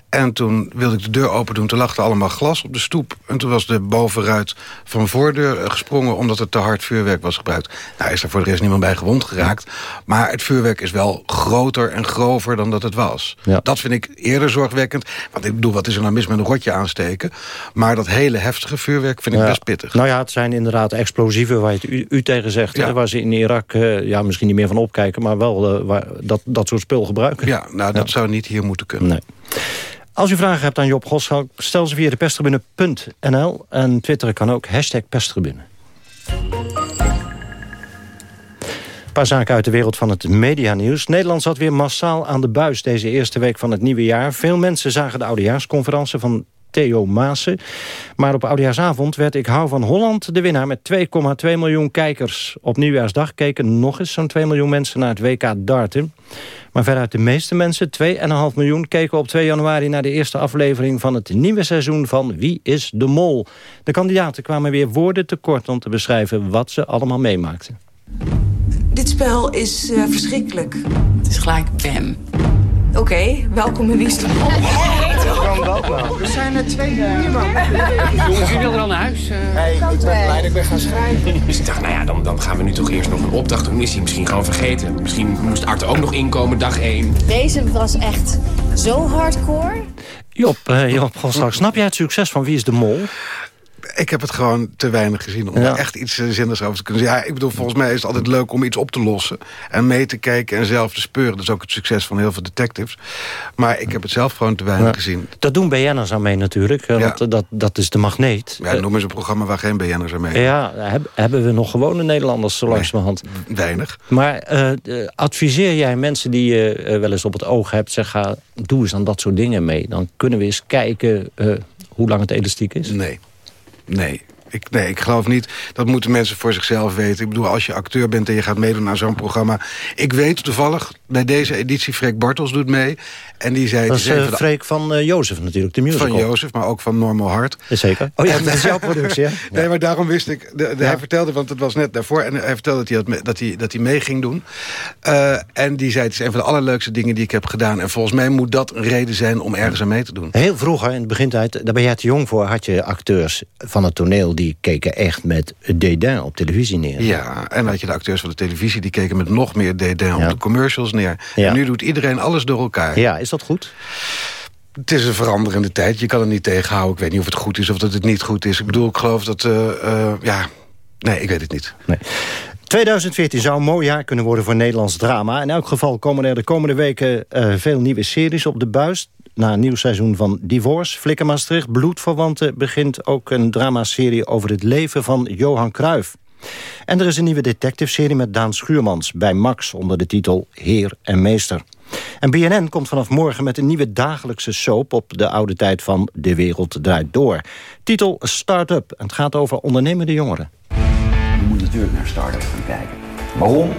En toen wilde ik de deur open doen. Toen lag er allemaal glas op de stoep. En toen was de bovenruit van voordeur eh, gesprongen... omdat er te hard vuurwerk was gebruikt. Nou is er voor de rest niemand bij gewond geraakt. Maar het vuurwerk is wel groter en grover dan dat het was. Dat vind ik eerder zorgwekkend. Want ik bedoel, wat is er nou mis met een rotje aansteken? Maar dat hele heftige vuurwerk vind ik Ja. best pittig. Nou ja, het zijn inderdaad explosieven waar je het u, u tegen zegt. hè, waar ze in Irak eh, ja, misschien niet meer van opkijken... maar wel eh, waar, dat, dat soort spul gebruiken. Ja, nou dat zou niet hier moeten kunnen. Nee. Als u vragen hebt aan Job Goschalk, stel ze via de perstribune.nl. En twitteren kan ook, hashtag perstribune. Een paar zaken uit de wereld van het medianieuws. Nederland zat weer massaal aan de buis deze eerste week van het nieuwe jaar. Veel mensen zagen de oudejaarsconferentie van Theo Maassen. Maar op oudejaarsavond werd Ik hou van Holland de winnaar... met 2,2 miljoen kijkers. Op nieuwjaarsdag keken nog eens zo'n 2 miljoen mensen naar het WK darten. Maar veruit de meeste mensen, 2,5 miljoen... keken op 2 januari naar de eerste aflevering van het nieuwe seizoen van Wie is de Mol? De kandidaten kwamen weer woorden tekort om te beschrijven wat ze allemaal meemaakten. Dit spel is eh, verschrikkelijk. Het is gelijk bam. Oké, welkom in Wie is de Mol. Er zijn er twee buurman. Jongens, jullie wilden al naar huis? Hey, ik ben blij dat ik ben gaan schrijven. Dus ik dacht, nou ja, dan, dan gaan we nu toch eerst nog een opdracht doen. Is hij misschien gewoon vergeten. Misschien moest Arte ook nog inkomen, dag één. Deze was echt zo hardcore. Job, eh, Job Goslag, snap jij het succes van Wie is de Mol? Ik heb het gewoon te weinig gezien om Ja. daar echt iets zinnigs over te kunnen zeggen. Ja, ik bedoel, volgens mij is het altijd leuk om iets op te lossen. En mee te kijken en zelf te speuren. Dat is ook het succes van heel veel detectives. Maar ik heb het zelf gewoon te weinig Ja. gezien. Dat doen BN'ers aan mee natuurlijk, Ja. want dat, dat is de magneet. Ja, noem eens een programma waar geen BN'ers aan mee. Ja, heb- hebben we nog gewone Nederlanders zo langzamerhand? Weinig. Maar eh, adviseer jij mensen die je eh, wel eens op het oog hebt... zeg, ga, doe eens aan dat soort dingen mee. Dan kunnen we eens kijken eh, hoe lang het elastiek is. Nee. Nee. Ik, nee, ik geloof niet. Dat moeten mensen voor zichzelf weten. Ik bedoel, als je acteur bent en je gaat meedoen aan zo'n programma... Ik weet toevallig, bij deze editie, Freek Bartels doet mee. En die zei... Dat het is eh, van de- Freek van eh, Jozef natuurlijk, de musical. Van Jozef, maar ook van Normal Hart. Zeker. Oh ja, dat is jouw productie, hè? Nee, maar daarom wist ik... De, de- Hij vertelde, want het was net daarvoor... en hij vertelde dat hij, dat, me- dat hij, dat hij mee ging doen. Eh, en die zei, het is een van de allerleukste dingen die ik heb gedaan. En volgens mij moet dat een reden zijn om ergens aan mee te doen. Heel vroeger, in het begintijd, daar ben jij te jong voor... had je acteurs van het toneel die keken echt met dédain op televisie neer. Ja, en had je de acteurs van de televisie... die keken met nog meer dédain op de commercials neer. Ja. En nu doet iedereen alles door elkaar. Ja, is dat goed? Het is een veranderende tijd. Je kan het niet tegenhouden. Ik weet niet of het goed is of dat het niet goed is. Ik bedoel, ik geloof dat... eh, eh, ja, nee, ik weet het niet. 2014 zou een mooi jaar kunnen worden voor Nederlands drama. In elk geval komen er de komende weken eh, veel nieuwe series op de buis. Na een nieuw seizoen van Divorce, Flikker Maastricht, Bloedverwanten... begint ook een dramaserie over het leven van Johan Cruijff. En er is een nieuwe detective-serie met Daan Schuurmans bij Max... onder de titel Heer en Meester. En BNN komt vanaf morgen met een nieuwe dagelijkse soap... op de oude tijd van De Wereld Draait Door. Titel Start-up. Het gaat over ondernemende jongeren. Je moet natuurlijk naar start-ups gaan kijken. Waarom?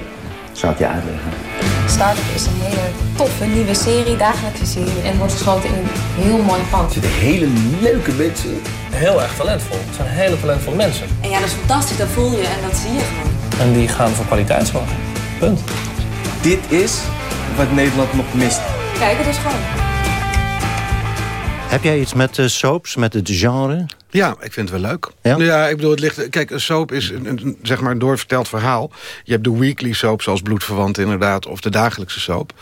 Zal ik je uitleggen. Startup is een hele toffe nieuwe serie, dagelijkse serie. En wordt geschoten in een heel mooi pand. Er zitten hele leuke mensen in. Heel erg talentvol. Het zijn hele talentvolle mensen. En ja, dat is fantastisch, dat voel je en dat zie je gewoon. En die gaan voor kwaliteit zorgen. Punt. Dit is wat Nederland nog mist. Kijk, het is gewoon. Heb jij iets met uh, soaps, met het genre? Ja, ik vind het wel leuk. Ja? ik bedoel, het ligt... Kijk, een soap is een, een, zeg maar een doorverteld verhaal. Je hebt de weekly soap, zoals Bloedverwant inderdaad... of de dagelijkse soap.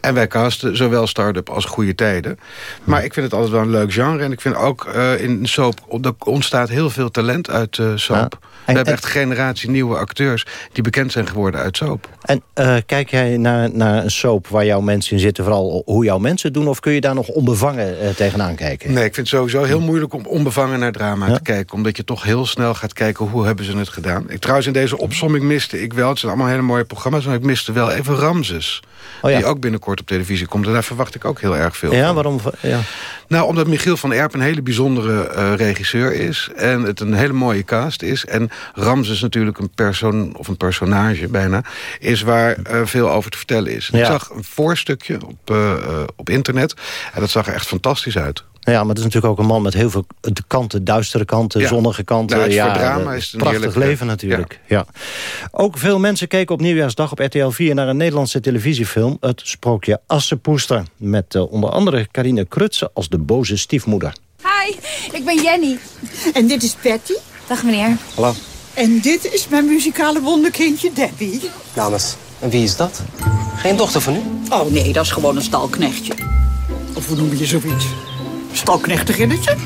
En wij casten zowel start-up als goede tijden. Maar ik vind het altijd wel een leuk genre. En ik vind ook uh, in soap... er ontstaat heel veel talent uit uh, soap. Ja. We hebben echt een generatie nieuwe acteurs... die bekend zijn geworden uit soap. En uh, kijk jij naar, naar een soap waar jouw mensen in zitten... vooral hoe jouw mensen het doen... of kun je daar nog onbevangen uh, tegenaan kijken? Nee, ik vind het sowieso heel moeilijk om onbevangen naar drama ja? te kijken. Omdat je toch heel snel gaat kijken hoe hebben ze het gedaan. Ik, trouwens, in deze opsomming miste ik wel... het zijn allemaal hele mooie programma's... maar ik miste wel even Ramses. Oh ja. Die ook binnenkort op televisie komt. En daar verwacht ik ook heel erg veel ja, van. Waarom? Ja. Nou, omdat Michiel van Erp een hele bijzondere uh, regisseur is. En het een hele mooie cast is. En Ramses natuurlijk een persoon, of een personage bijna... is waar uh, veel over te vertellen is. Ja. Ik zag een voorstukje op, uh, op internet. En dat zag er echt fantastisch uit. Ja, maar het is natuurlijk ook een man met heel veel de kanten, duistere kanten, ja. zonnige kanten. Nou, ja, voor drama is het een prachtig heerlijk, leven natuurlijk. Ja. ja. Ook veel mensen keken op Nieuwjaarsdag op RTL 4 naar een Nederlandse televisiefilm, Het Sprookje Assepoester. Met uh, onder andere Carine Krutse als de boze stiefmoeder. Hi, ik ben Jenny. En dit is Patty. Dag meneer. Hallo. En dit is mijn muzikale wonderkindje Debbie. Dames, en wie is dat? Geen dochter van u? Oh nee, dat is gewoon een stalknechtje. Of hoe noem je zoiets? Stalknechtiginnetje?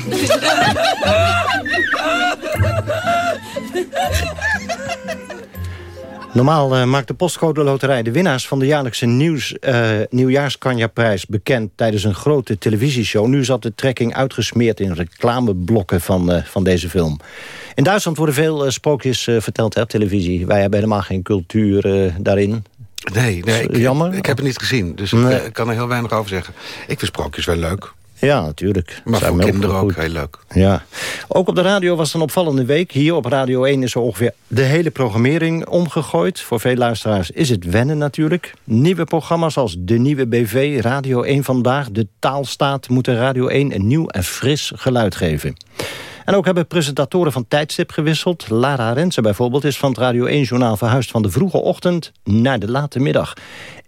Normaal uh, maakt de Postcode Loterij de winnaars van de jaarlijkse nieuws, uh, nieuwjaarskanjaprijs bekend tijdens een grote televisieshow. Nu zat de trekking uitgesmeerd in reclameblokken van, uh, van deze film. In Duitsland worden veel sprookjes verteld hè, op televisie. Wij hebben helemaal geen cultuur daarin. Nee, nee ik, Jammer. ik heb het niet gezien, dus nee. ik, ik kan er heel weinig over zeggen. Ik vind sprookjes wel leuk. Ja, natuurlijk. Maar voor kinderen ook, ook heel leuk. Ja. Ook op de radio was het een opvallende week. Hier op Radio 1 is er ongeveer de hele programmering omgegooid. Voor veel luisteraars is het wennen natuurlijk. Nieuwe programma's als De Nieuwe BV, Radio 1 Vandaag... De Taalstaat moeten Radio 1 een nieuw en fris geluid geven. En ook hebben presentatoren van tijdstip gewisseld. Lara Rensen bijvoorbeeld is van het Radio 1-journaal verhuisd... van de vroege ochtend naar de late middag.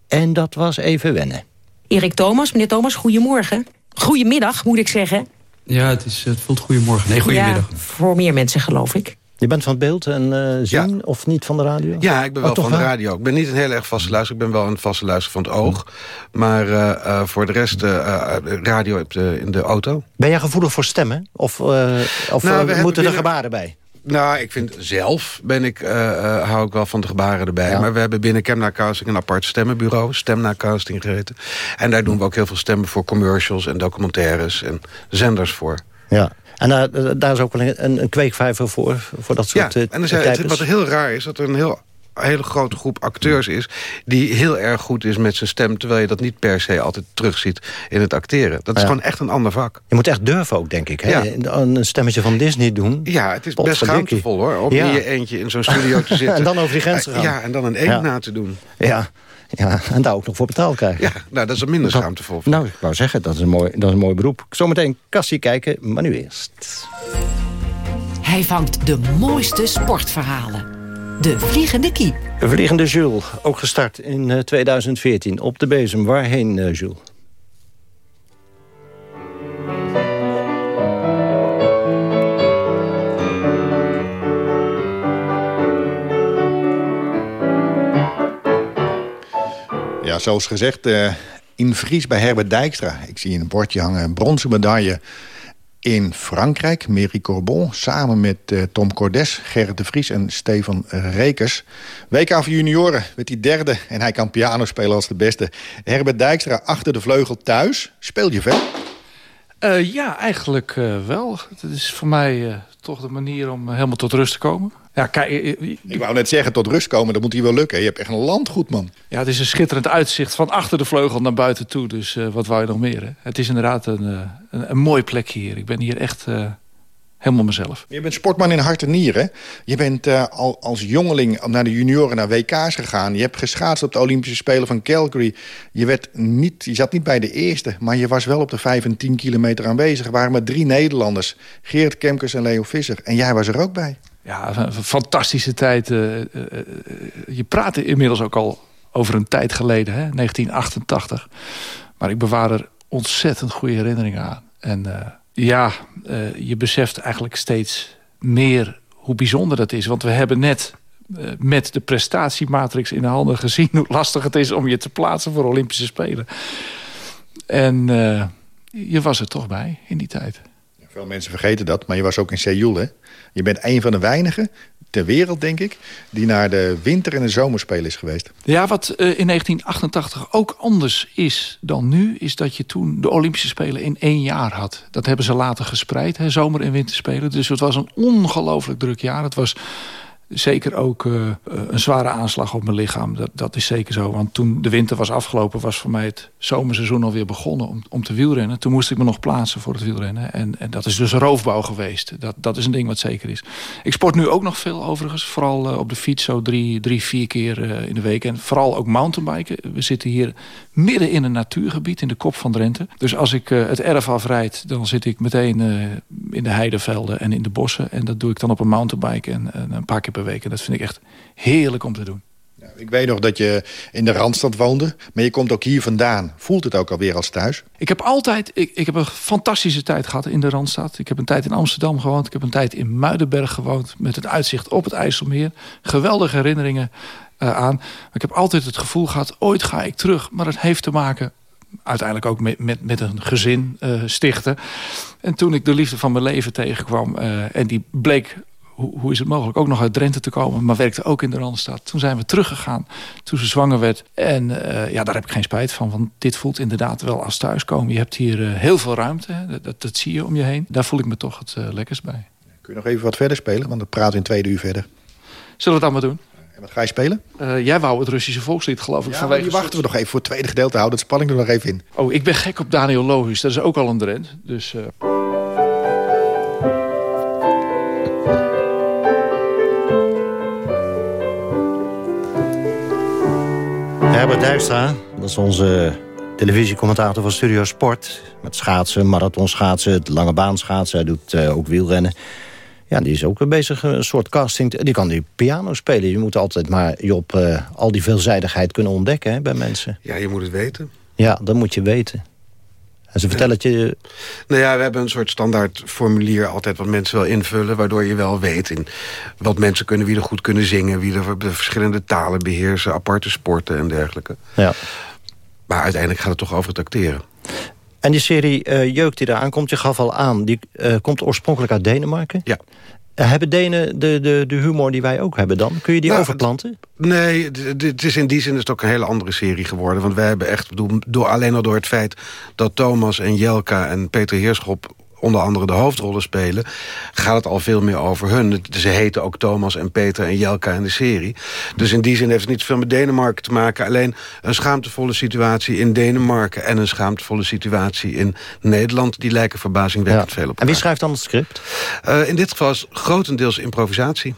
En dat was even wennen. Erik Thomas, meneer Thomas, goedemorgen. Goedemiddag, moet ik zeggen. Ja, het, is, het voelt goedemorgen. Nee, goedemiddag. Ja, voor meer mensen, geloof ik. Je bent van het beeld en uh, zien, ja. of niet van de radio? Ja, ik ben wel oh, van de radio. Ik ben niet een heel erg vaste luisteraar. Ik ben wel een vaste luisteraar van het oog. Maar uh, uh, voor de rest uh, radio in de auto. Ben jij gevoelig voor stemmen? Of, of nou, moeten er gebaren bij? Nou, ik vind zelf ben ik, uh, uh, hou ik wel van de gebaren erbij. Ja. Maar we hebben binnen Chemna Casting een apart stemmenbureau. Stemna Casting geheten. En daar doen we ook heel veel stemmen voor commercials en documentaires en zenders voor. Ja. En daar, daar is ook wel een, een kweekvijver voor, voor dat soort Ja, en er zijn, wat heel raar is, dat er een heel hele grote groep acteurs is... die heel erg goed is met zijn stem... terwijl je dat niet per se altijd terugziet in het acteren. Dat is ja. gewoon echt een ander vak. Je moet echt durven ook, denk ik. Hè? Ja. Een stemmetje van Disney doen. Ja, het is best schaamtevol, hoor. Om ja. in je eentje in zo'n studio te zitten. en dan over die grens te gaan. Ja, en dan een eend na te doen. Ja. Ja, en daar ook nog voor betaald krijgen. Ja, nou, dat is minder schaamtevol. Nou, ik wou zeggen, dat is een mooi, dat is een mooi beroep. Zometeen Cassie kijken, maar nu eerst. Hij vangt de mooiste sportverhalen. De Vliegende Kie. Vliegende Jules, ook gestart in uh, 2014 op de bezem. Waarheen, uh, Jules? Ja, zoals gezegd, uh, in Vries bij Herbert Dijkstra. Ik zie een bordje hangen, een bronzen medaille in Frankrijk, Mary Corbon, samen met uh, Tom Cordes, Gerrit de Vries en Stefan Rekers. WK voor junioren werd hij derde en hij kan piano spelen als de beste. Herbert Dijkstra achter de vleugel thuis. Speel je veel? Uh, ja, eigenlijk wel. Het is voor mij toch de manier om helemaal tot rust te komen. Ja, kijk, ik wou net zeggen, tot rust komen, dat moet hier wel lukken. Je hebt echt een landgoed, man. Ja, het is een schitterend uitzicht van achter de vleugel naar buiten toe. Dus uh, wat wou je nog meer, hè? Het is inderdaad een, uh, een, een mooi plekje hier. Ik ben hier echt uh, helemaal mezelf. Je bent sportman in hart en nieren. Je bent al als jongeling naar de junioren naar WK's gegaan. Je hebt geschaatst op de Olympische Spelen van Calgary. Je, werd niet, je zat niet bij de eerste, maar je was wel op de 5 en 10 kilometer aanwezig. Er waren maar drie Nederlanders. Geert Kemkers en Leo Visser. En jij was er ook bij. Ja, fantastische tijd. Uh, uh, je praat inmiddels ook al over een tijd geleden, hè? 1988. Maar ik bewaar er ontzettend goede herinneringen aan. En ja, je beseft eigenlijk steeds meer hoe bijzonder dat is. Want we hebben net met de prestatiematrix in de handen gezien... hoe lastig het is om je te plaatsen voor Olympische Spelen. En je was er toch bij in die tijd. Veel mensen vergeten dat, maar je was ook in Seoul, hè? Je bent een van de weinigen ter wereld, denk ik... die naar de winter- en de zomerspelen is geweest. Ja, wat uh, in 1988 ook anders is dan nu... is dat je toen de Olympische Spelen in één jaar had. Dat hebben ze later gespreid, hè, zomer- en winterspelen. Dus het was een ongelooflijk druk jaar. Het was zeker ook uh, een zware aanslag op mijn lichaam. Dat, dat is zeker zo. Want toen de winter was afgelopen... was voor mij het zomerseizoen alweer begonnen om, om te wielrennen. Toen moest ik me nog plaatsen voor het wielrennen. En, en dat is dus roofbouw geweest. Dat, dat is een ding wat zeker is. Ik sport nu ook nog veel overigens. Vooral uh, op de fiets zo drie, drie vier keer in de week. En vooral ook mountainbiken. We zitten hier midden in een natuurgebied in de kop van Drenthe. Dus als ik het erf afrijd... dan zit ik meteen in de heidevelden en in de bossen. En dat doe ik dan op een mountainbike en, en een paar keer per week. En dat vind ik echt heerlijk om te doen. Ik weet nog dat je in de Randstad woonde, maar je komt ook hier vandaan. Voelt het ook alweer als thuis? Ik heb altijd, ik, ik heb een fantastische tijd gehad in de Randstad. Ik heb een tijd in Amsterdam gewoond. Ik heb een tijd in Muidenberg gewoond. Met het uitzicht op het IJsselmeer. Geweldige herinneringen uh, aan. Maar ik heb altijd het gevoel gehad, ooit ga ik terug. Maar dat heeft te maken uiteindelijk ook met, met, met een gezin uh, stichten. En toen ik de liefde van mijn leven tegenkwam... Uh, en die bleek hoe, hoe, is het mogelijk ook nog uit Drenthe te komen... maar werkte ook in de Randstad. Toen zijn we teruggegaan toen ze zwanger werd. En uh, ja, daar heb ik geen spijt van. Want dit voelt inderdaad wel als thuiskomen. Je hebt hier uh, heel veel ruimte. Hè? Dat, dat, dat, zie je om je heen. Daar voel ik me toch het uh, lekkerst bij. Kun je nog even wat verder spelen? Want we praten in tweede uur verder. Zullen we het dan maar doen? En wat ga je spelen? jij wou het Russische volkslied, geloof ik. Ja, vanwege die wachten we nog even voor het tweede gedeelte. Houden de spanning er nog even in. Oh, ik ben gek op Daniel Lohuis. Dat is ook al een Drent. Dus... Herbert Dijkstra, dat is onze televisiecommentator van Studio Sport. Met schaatsen, marathonschaatsen, het lange baan schaatsen. Hij doet uh, ook wielrennen. Ja, die is ook bezig, een soort casting. Die kan die piano spelen. Je moet altijd maar, Job, uh, al die veelzijdigheid kunnen ontdekken hè, bij mensen. Ja, je moet het weten. Ja, dat moet je weten. En ze vertellen het je... Nou ja, we hebben een soort standaard formulier altijd wat mensen wel invullen... waardoor je wel weet in wat mensen kunnen, wie er goed kunnen zingen... wie er de verschillende talen beheersen, aparte sporten en dergelijke. Ja. Maar uiteindelijk gaat het toch over het acteren. En die serie uh, Jeuk die eraan komt, je gaf al aan... die uh, komt oorspronkelijk uit Denemarken. Ja. Hebben Denen de, de, de humor die wij ook hebben dan? Kun je die nou, overplanten? Nee, het is in die zin is het ook een hele andere serie geworden. Want wij hebben echt, bedoel, door, alleen al door het feit... dat Thomas en Jelka en Peter Heerschop onder andere de hoofdrollen spelen... gaat het al veel meer over hun. Ze heten ook Thomas en Peter en Jelka in de serie. Dus in die zin heeft het niet veel met Denemarken te maken. Alleen een schaamtevolle situatie in Denemarken... en een schaamtevolle situatie in Nederland... die lijken verbazingwekkend ja. veel op elkaar. En wie schrijft dan het script? Uh, in dit geval is grotendeels improvisatie.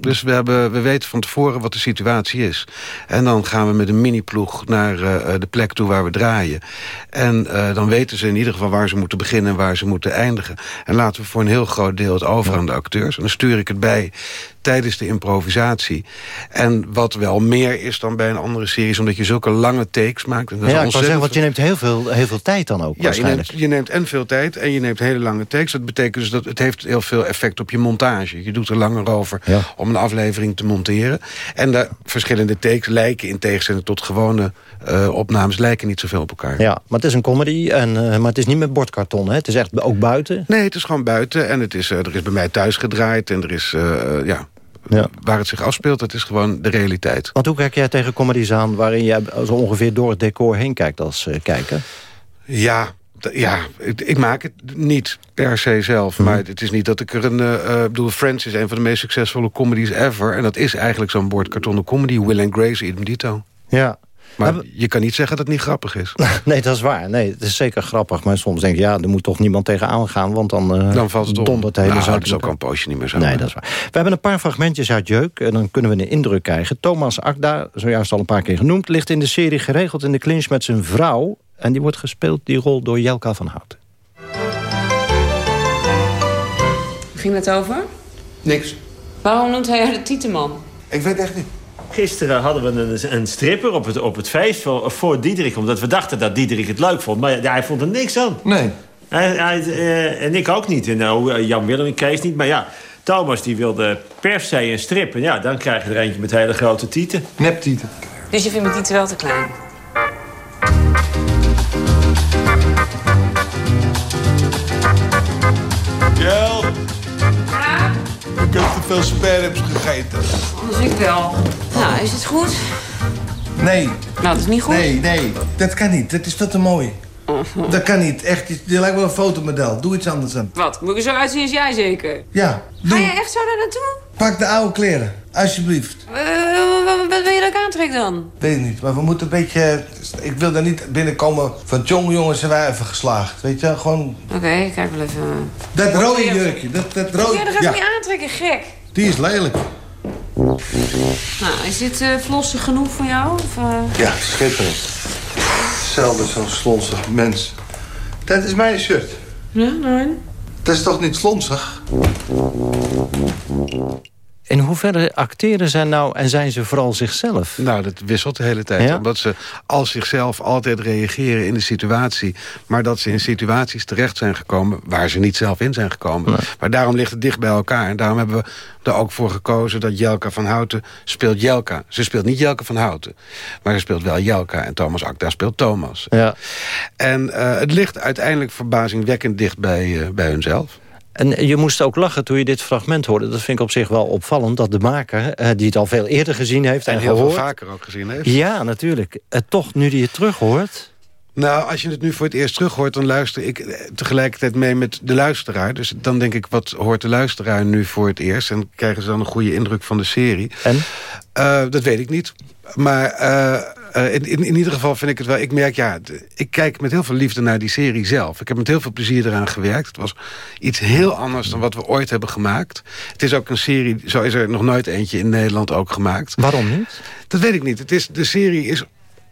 Dus we, hebben, we weten van tevoren wat de situatie is. En dan gaan we met een mini-ploeg naar uh, de plek toe waar we draaien. En uh, dan weten ze in ieder geval waar ze moeten beginnen en waar ze moeten eindigen. En laten we voor een heel groot deel het over aan de acteurs. En dan stuur ik het bij tijdens de improvisatie. En wat wel meer is dan bij een andere serie... omdat je zulke lange takes maakt. En dat ja, is ik wou zeggen, want je neemt heel veel, heel veel tijd dan ook ja, je neemt, je neemt en veel tijd en je neemt hele lange takes. Dat betekent dus dat het heeft heel veel effect op je montage. Je doet er langer over ja. om een aflevering te monteren. En de verschillende takes lijken in tegenstelling tot gewone uh, opnames... lijken niet zoveel op elkaar. Ja, maar het is een comedy, en, uh, maar het is niet met bordkarton. Hè? Het is echt ook buiten. Nee, het is gewoon buiten. En het is, uh, er is bij mij thuis gedraaid en er is... ja, ja. waar het zich afspeelt. Het is gewoon de realiteit. Want hoe kijk jij tegen comedies aan... waarin jij zo ongeveer door het decor heen kijkt als uh, kijker? Ja, ja, ik, ik, maak het niet per se zelf. Mm. Maar het is niet dat ik er een... Uh, bedoel, Friends is een van de meest succesvolle comedies ever. En dat is eigenlijk zo'n bordkartonnen comedy. Will and Grace, idem dito. Ja. Maar je kan niet zeggen dat het niet grappig is. nee, dat is waar. Nee, het is zeker grappig. Maar soms denk je, ja, er moet toch niemand tegenaan gaan... want dan, uh, dan valt het dondert de hele nou, zaak. dat is ook al een poosje niet meer zo. Nee, dat is waar. We hebben een paar fragmentjes uit Jeuk... en dan kunnen we een indruk krijgen. Thomas Akda, zojuist al een paar keer genoemd... ligt in de serie geregeld in de clinch met zijn vrouw... en die wordt gespeeld, die rol, door Jelka van Houten. Ging het over? Niks. Waarom noemt hij haar de Tieteman? Ik weet echt niet. Gisteren hadden we een, een stripper op het, op het feest voor, voor Diederik... omdat we dachten dat Diederik het leuk vond. Maar ja, hij vond er niks aan. Nee. Hij, hij, eh, en ik ook niet. En nou, Jan Willem en Kees niet. Maar ja, Thomas die wilde per se een strip. En ja, dan krijg je er eentje met hele grote tieten. Neptieten. Dus je vindt me tieten wel te klein? Veel sperrips gegeten. Anders ik wel. Nou, is het goed? Nee. Nou, dat is niet goed. Nee, nee. Dat kan niet. Dat is veel te mooi. Dat kan niet. Echt, je lijkt wel een fotomodel. Doe iets anders dan. Wat? Moet ik er zo uitzien als jij zeker? Ja, Ga je echt zo daar naartoe? Pak de oude kleren. Alsjeblieft. Eh, Wat wat wil je dat ik aantrek dan? Weet ik niet, maar we moeten een beetje... Ik wil daar niet binnenkomen van jonge jongens zijn wij even geslaagd. Weet je, gewoon... Oké, ik kijk wel even. Dat Wat rode je? jurkje, dat, dat rode... je er even niet aantrekken, gek? die is lelijk. Nou, is dit eh flossen genoeg voor jou? Of, eh? Ja, schitterend. Zelden zo'n slonsig mens. Dat is mijn shirt. Ja, nee. Dat is toch niet slonsig? In hoeverre acteren zij nou en zijn ze vooral zichzelf? Nou, dat wisselt de hele tijd. Ja? Omdat ze als zichzelf altijd reageren in de situatie... maar dat ze in situaties terecht zijn gekomen... waar ze niet zelf in zijn gekomen. Maar daarom ligt het dicht bij elkaar. En daarom hebben we er ook voor gekozen dat Jelka van Houten speelt Jelka. Ze speelt niet Jelka van Houten. Maar ze speelt wel Jelka. En Thomas Akda speelt Thomas. Ja. En eh, het ligt uiteindelijk verbazingwekkend dicht bij, eh, bij hunzelf. En je moest ook lachen toen je dit fragment hoorde. Dat vind ik op zich wel opvallend. Dat de maker, eh, die het al veel eerder gezien heeft en, En heel gehoord... veel vaker ook gezien heeft. Ja, natuurlijk. Eh, toch, nu die het terug hoort... Nou, als je het nu voor het eerst terug hoort... dan luister ik eh, tegelijkertijd mee met de luisteraar. Dus dan denk ik, wat hoort de luisteraar nu voor het eerst? En krijgen ze dan een goede indruk van de serie? En? Dat weet ik niet. Maar eh, in, in, in ieder geval vind ik het wel... Ik merk, ja, ik kijk met heel veel liefde naar die serie zelf. Ik heb met heel veel plezier eraan gewerkt. Het was iets heel anders dan wat we ooit hebben gemaakt. Het is ook een serie, zo is er nog nooit eentje in Nederland ook gemaakt. Waarom niet? Dat weet ik niet. Het is, de serie is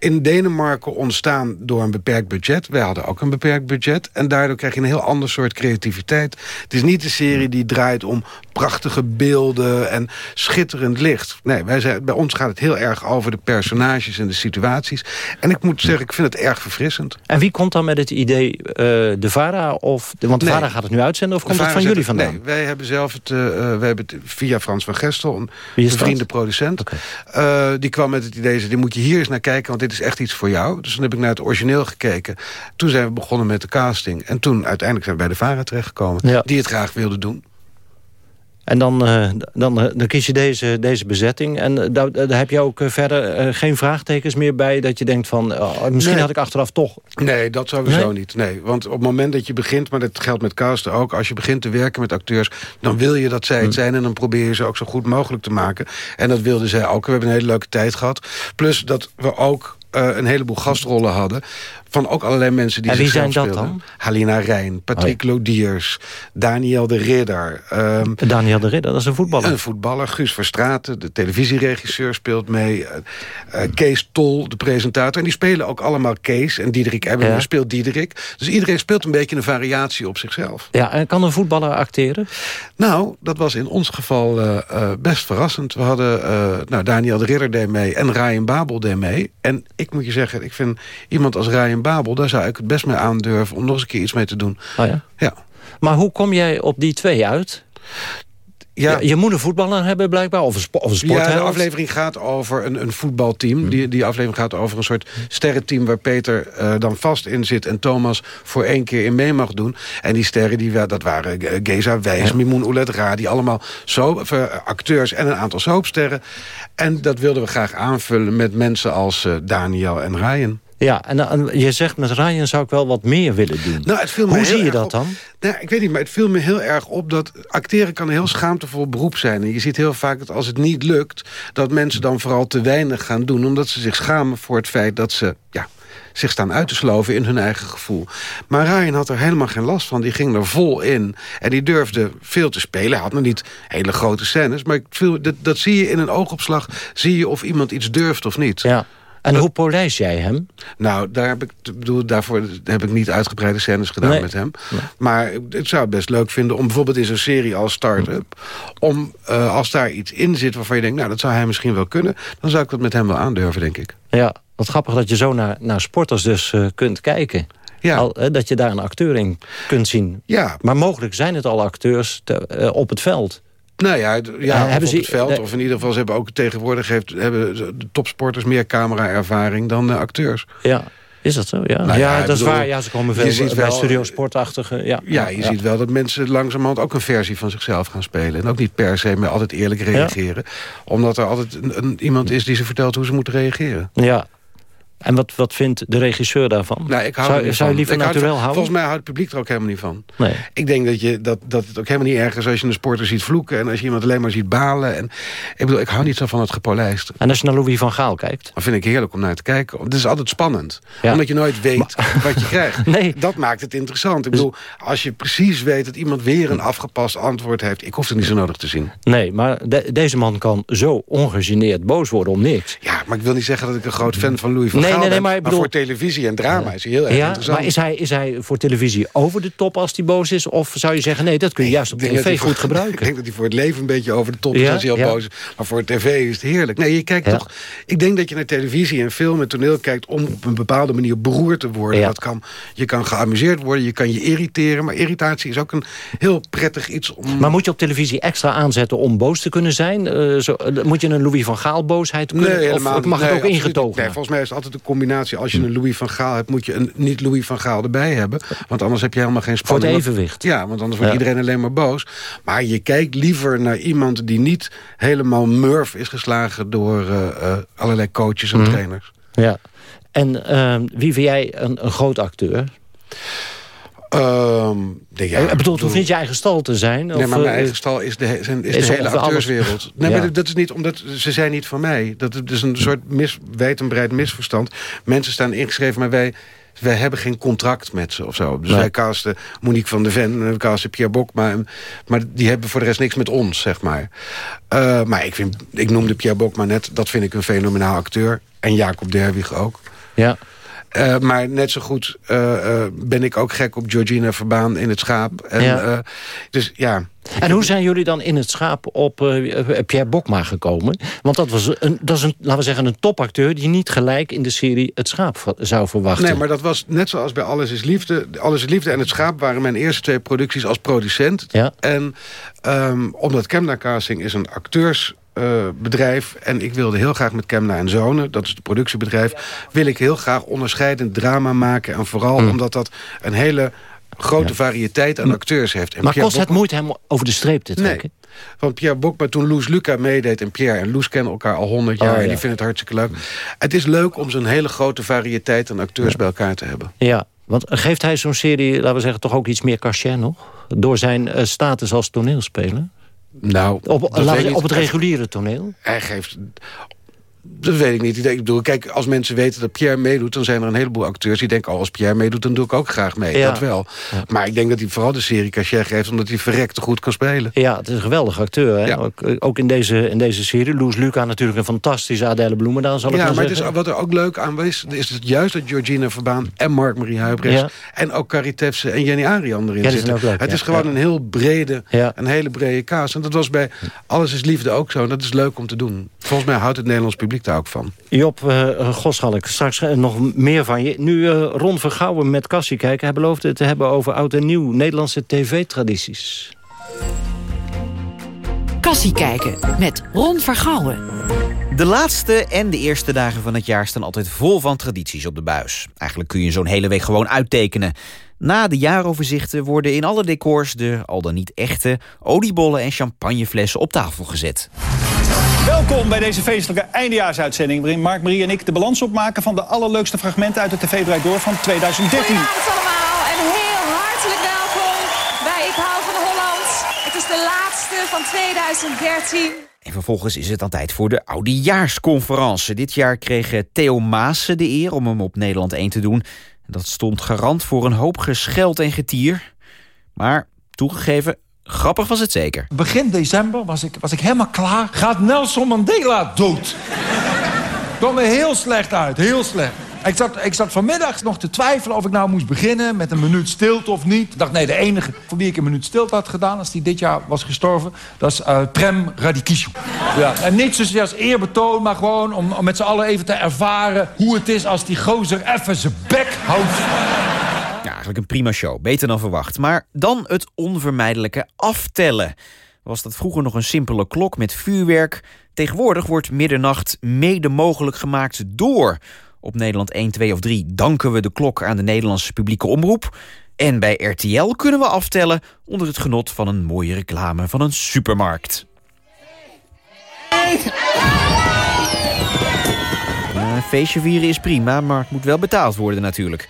in Denemarken ontstaan door een beperkt budget. Wij hadden ook een beperkt budget. En daardoor krijg je een heel ander soort creativiteit. Het is niet de serie die draait om prachtige beelden en schitterend licht. Nee, wij zijn, bij ons gaat het heel erg over de personages en de situaties. En ik moet zeggen, ik vind het erg verfrissend. En wie komt dan met het idee, eh, de VARA? Of, de, want de Nee. VARA gaat het nu uitzenden of komt het van jullie vandaan? Nee, wij hebben zelf het, eh, eh, we hebben het via Frans van Gestel, een Wie is bevriende dat? producent. Eh, die kwam met het idee, die moet je hier eens naar kijken, want dit is echt iets voor jou. Dus dan heb ik naar het origineel gekeken. Toen zijn we begonnen met de casting. En toen uiteindelijk zijn we bij de VARA terechtgekomen, Ja. die het graag wilde doen. En dan, eh, dan, eh, dan kies je deze, deze bezetting. En eh, daar, daar heb je ook verder geen vraagtekens meer bij... dat je denkt van, oh, misschien Nee. had ik achteraf toch... Nee, dat sowieso Nee? niet. Nee, want op het moment dat je begint, maar dat geldt met casten ook... als je begint te werken met acteurs, dan wil je dat zij Hm. het zijn... en dan probeer je ze ook zo goed mogelijk te maken. En dat wilden zij ook. We hebben een hele leuke tijd gehad. Plus dat we ook een heleboel gastrollen hadden... van ook allerlei mensen die En wie zijn dat speelden. dan? Halina Rijn, Patrick Lodiers, Daniel de Ridder... ehm, Daniel de Ridder, dat is een voetballer. een voetballer, Guus Verstraeten, de televisieregisseur speelt mee. eh, eh, Kees Tol, de presentator. En die spelen ook allemaal Kees. En Diederik Ebbingen Ja. speelt Diederik. Dus iedereen speelt een beetje een variatie op zichzelf. Ja, en kan een voetballer acteren? Nou, dat was in ons geval eh, best verrassend. We hadden, nou, Daniel de Ridder deed mee en Ryan Babel deed mee. En ik moet je zeggen, ik vind iemand als Ryan Babel... daar zou ik het best mee aandurven om nog eens een keer iets mee te doen. Oh ja? Ja. Maar hoe kom jij op die twee uit? Ja. Je, je moet een voetballer hebben blijkbaar, of een, spo of een Ja, de aflevering gaat over een, een voetbalteam. Die, die aflevering gaat over een soort sterrenteam... waar Peter eh, dan vast in zit en Thomas voor één keer in mee mag doen. En die sterren, die, dat waren Geza Wijs, Ja. Mimoen Oulet Radi... allemaal soap, eh, acteurs en een aantal soapsterren. En dat wilden we graag aanvullen met mensen als eh, Daniel en Ryan. Ja, en, en je zegt met Ryan zou ik wel wat meer willen doen. Nou, het viel me Hoe zie je dat op- dan? Nou, ik weet niet, maar het viel me heel erg op dat acteren kan een heel schaamtevol beroep zijn. En je ziet heel vaak dat als het niet lukt, dat mensen dan vooral te weinig gaan doen. Omdat ze zich schamen voor het feit dat ze ja, zich staan uit te sloven in hun eigen gevoel. Maar Ryan had er helemaal geen last van. Die ging er vol in. En die durfde veel te spelen. Hij had nog niet hele grote scènes. Maar dat, dat zie je in een oogopslag. Zie je of iemand iets durft of niet. Ja. En hoe polijst jij hem? Nou, daar heb ik, bedoel, daarvoor heb ik niet uitgebreide scènes gedaan Nee. met hem. Maar ik zou het best leuk vinden om bijvoorbeeld in zo'n serie als Start-up... om eh, als daar iets in zit waarvan je denkt... nou, dat zou hij misschien wel kunnen... dan zou ik dat met hem wel aandurven, denk ik. Ja, wat grappig dat je zo naar, naar sporters dus eh, kunt kijken. Ja. Al, eh, dat je daar een acteur in kunt zien. Ja. Maar mogelijk zijn het al acteurs te- op het veld. Nou ja, ja Eh, hebben ze- het veld. eh, of in ieder geval, ze hebben ook tegenwoordig... Heeft, hebben de topsporters meer camera-ervaring dan eh, acteurs. Ja, is dat zo? Ja, Nou ja, dat is waar. Ja, ze komen je veel ziet bij wel- studio sportachtige. Ja, Ja, je ziet wel dat mensen langzamerhand ook een versie van zichzelf gaan spelen. En ook niet per se maar altijd eerlijk reageren. Omdat er altijd een, een- iemand is die ze vertelt hoe ze moeten reageren. Ja. En wat, wat vindt de regisseur daarvan? Nou, ik hou zou er niet zou je liever van- houden? Volgens mij houdt het publiek er ook helemaal niet van. Nee. Ik denk dat, je, dat, dat het ook helemaal niet erg is als je een sporter ziet vloeken... en als je iemand alleen maar ziet balen. En, ik bedoel, ik hou niet zo van het gepolijst. En als je naar Louis van Gaal kijkt? Dat vind ik heerlijk om naar te kijken. Het is altijd spannend. Ja. Omdat je nooit weet wat je krijgt. Nee. Dat maakt het interessant. Ik bedoel, als je precies weet dat iemand weer een afgepast antwoord heeft... ik hoef het niet zo nodig te zien. Nee, maar de- deze man kan zo ongegeneerd boos worden om niks. Ja, maar ik wil niet zeggen dat ik een groot fan van Louis van Nee, Nee, nee, maar ik bedoel- voor televisie en drama is hij heel erg Ja, interessant. maar is hij, is hij voor televisie over de top als hij boos is? Of zou je zeggen, nee, dat kun je juist op tv voor- goed gebruiken? Ik denk dat hij voor het leven een beetje over de top is als hij al boos is. Maar voor tv is het heerlijk. Nee, je kijkt toch... Ik denk dat je naar televisie en film en toneel kijkt... om op een bepaalde manier beroerd te worden. Dat kan, je kan geamuseerd worden, je kan je irriteren. Maar irritatie is ook een heel prettig iets om... Maar moet je op televisie extra aanzetten om boos te kunnen zijn? Eh, zo, eh, moet je een Louis van Gaal boosheid kunnen? Nee, helemaal of mag niet. het ook Nee, ingetogen? Nee, volgens mij is het altijd combinatie. Als je een Louis van Gaal hebt, moet je een niet-Louis van Gaal erbij hebben. Want anders heb je helemaal geen Voor het spanning. evenwicht. Ja, want anders wordt Ja. iedereen alleen maar boos. Maar je kijkt liever naar iemand die niet helemaal murf is geslagen... door eh, eh, allerlei coaches en Mhm. trainers. Ja. En eh, wie vind jij een, een groot acteur? Ehm, nee, ja, ik bedoel, het hoeft niet je eigen stal te zijn. Nee, of, maar mijn eh, eigen stal is de, zijn, is is de hele acteurswereld. Nee, Ja. maar dat is niet omdat ze zijn niet van mij. Dat is een soort mis, wijd en breed misverstand. Mensen staan ingeschreven, maar wij, wij hebben geen contract met ze of zo. Dus Nee. wij casten Monique van der Ven en we casten Pierre Bokma. Maar die hebben voor de rest niks met ons, zeg maar. Eh, maar ik, vind, ik noemde Pierre Bokma net. Dat vind ik een fenomenaal acteur. En Jacob Derwig ook. Ja. Eh, maar net zo goed eh, eh, ben ik ook gek op Georgina Verbaan in het schaap. En, Ja. dus ja, En hoe zijn jullie dan in het schaap op Pierre Bokma gekomen? Want dat, was een, dat is een, laten we zeggen, een topacteur... die niet gelijk in de serie het schaap zou verwachten. Nee, maar dat was net zoals bij Alles is Liefde. Alles is Liefde en Het Schaap waren mijn eerste twee producties als producent. Ja. En ehm, omdat Kemna Casting is een acteursbedrijf... en ik wilde heel graag met Kemna en Zonen, dat is het productiebedrijf... wil ik heel graag onderscheidend drama maken. En vooral Hmm. omdat dat een hele grote variëteit aan acteurs heeft. En maar Pierre kost het Bokma- moeite hem over de streep te trekken? Nee. Want Pierre Bokma, toen Loes Luca meedeed... en Pierre en Loes kennen elkaar al honderd jaar... Oh, ja. en die vinden het hartstikke leuk. Het is leuk om zo'n hele grote variëteit aan acteurs bij elkaar te hebben. Ja, want geeft hij zo'n serie, laten we zeggen, toch ook iets meer cachet nog? Door zijn eh, status als toneelspeler? Nou, Op, op het reguliere toneel? Hij geeft... Dat weet ik niet. Ik denk- Ik bedoel, kijk, als mensen weten dat Pierre meedoet... dan zijn er een heleboel acteurs die denken... oh, als Pierre meedoet, dan doe ik ook graag mee. Ja. Dat wel. Maar ik denk dat hij vooral de serie cachet geeft... omdat hij verrekte goed kan spelen. Ja, het is een geweldige acteur. Hè? Ja. Ook, ook in, deze, in deze serie. Loes Luca natuurlijk een fantastische Adèle Bloemendaal, zal ik Ja, maar het is, wat er ook leuk aan is... is het juist dat Georgina Verbaan en Mark-Marie Huibrechts... En ook Carrie en Jenny Arian erin zitten. leuk, het is gewoon een heel brede, een hele brede kaas. En dat was bij Alles is Liefde ook zo. En dat is leuk om te doen. Volgens mij houdt het Nederlands publiek daar ook van. Job uh, Goschalk, straks eh, nog meer van je. Nu eh, Ron Vergouwen met Cassie kijken. Hij beloofde het te hebben over oud en nieuw Nederlandse tv-tradities. Kassie kijken met Ron Vergouwen. De laatste en de eerste dagen van het jaar staan altijd vol van tradities op de buis. Eigenlijk kun je zo'n hele week gewoon uittekenen. Na de jaaroverzichten worden in alle decors de, al dan niet echte, oliebollen en champagneflessen op tafel gezet. Welkom bij deze feestelijke eindejaarsuitzending... waarin Mark, Marie en ik de balans opmaken... van de allerleukste fragmenten uit de tv Draait Door van 2013. Goedenavond allemaal en heel hartelijk welkom bij Ik hou van Holland. Het is de laatste van 2013. En vervolgens is het dan tijd voor de oudejaarsconferentie. Dit jaar kreeg Theo Maassen de eer om hem op Nederland 1 te doen. Dat stond garant voor een hoop gescheld en getier. Maar toegegeven, grappig was het zeker. Begin december was ik, was ik helemaal klaar. Gaat Nelson Mandela dood? kwam er heel slecht uit, heel slecht. Ik zat, vanmiddag nog te twijfelen of ik nou moest beginnen met een minuut stilte of niet. Ik dacht, nee, de enige voor wie ik een minuut stilte had gedaan... als die dit jaar was gestorven, dat is uh, Prem Radikishu. Ja, en niet zozeer als eerbetoon, maar gewoon om, om met z'n allen even te ervaren... hoe het is als die gozer even zijn bek houdt. Ja, eigenlijk een prima show. Beter dan verwacht. Maar dan het onvermijdelijke aftellen. Was dat vroeger nog een simpele klok met vuurwerk? Tegenwoordig wordt middernacht mede mogelijk gemaakt door... Op Nederland 1, 2 of 3 danken we de klok aan de Nederlandse publieke omroep. En bij RTL kunnen we aftellen onder het genot van een mooie reclame van een supermarkt. Een feestje vieren is prima, maar het moet wel betaald worden natuurlijk.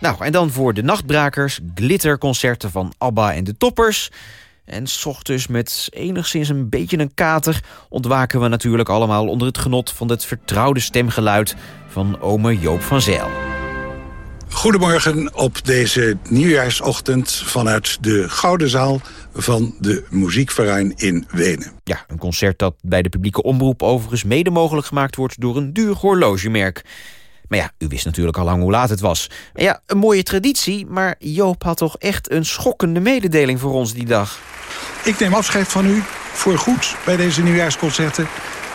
Nou, en dan voor de nachtbrakers, glitterconcerten van ABBA en de Toppers... En ochtends met enigszins een beetje een kater... ontwaken we natuurlijk allemaal onder het genot van het vertrouwde stemgeluid... van ome Joop van Zijl. Goedemorgen op deze nieuwjaarsochtend vanuit de Gouden Zaal van de Muziekverein in Wenen. Ja, een concert dat bij de publieke omroep overigens mede mogelijk gemaakt wordt door een duur horlogemerk. Maar ja, u wist natuurlijk al lang hoe laat het was. Ja, een mooie traditie, maar Joop had toch echt een schokkende mededeling voor ons die dag. Ik neem afscheid van u voor goed bij deze nieuwjaarsconcerten...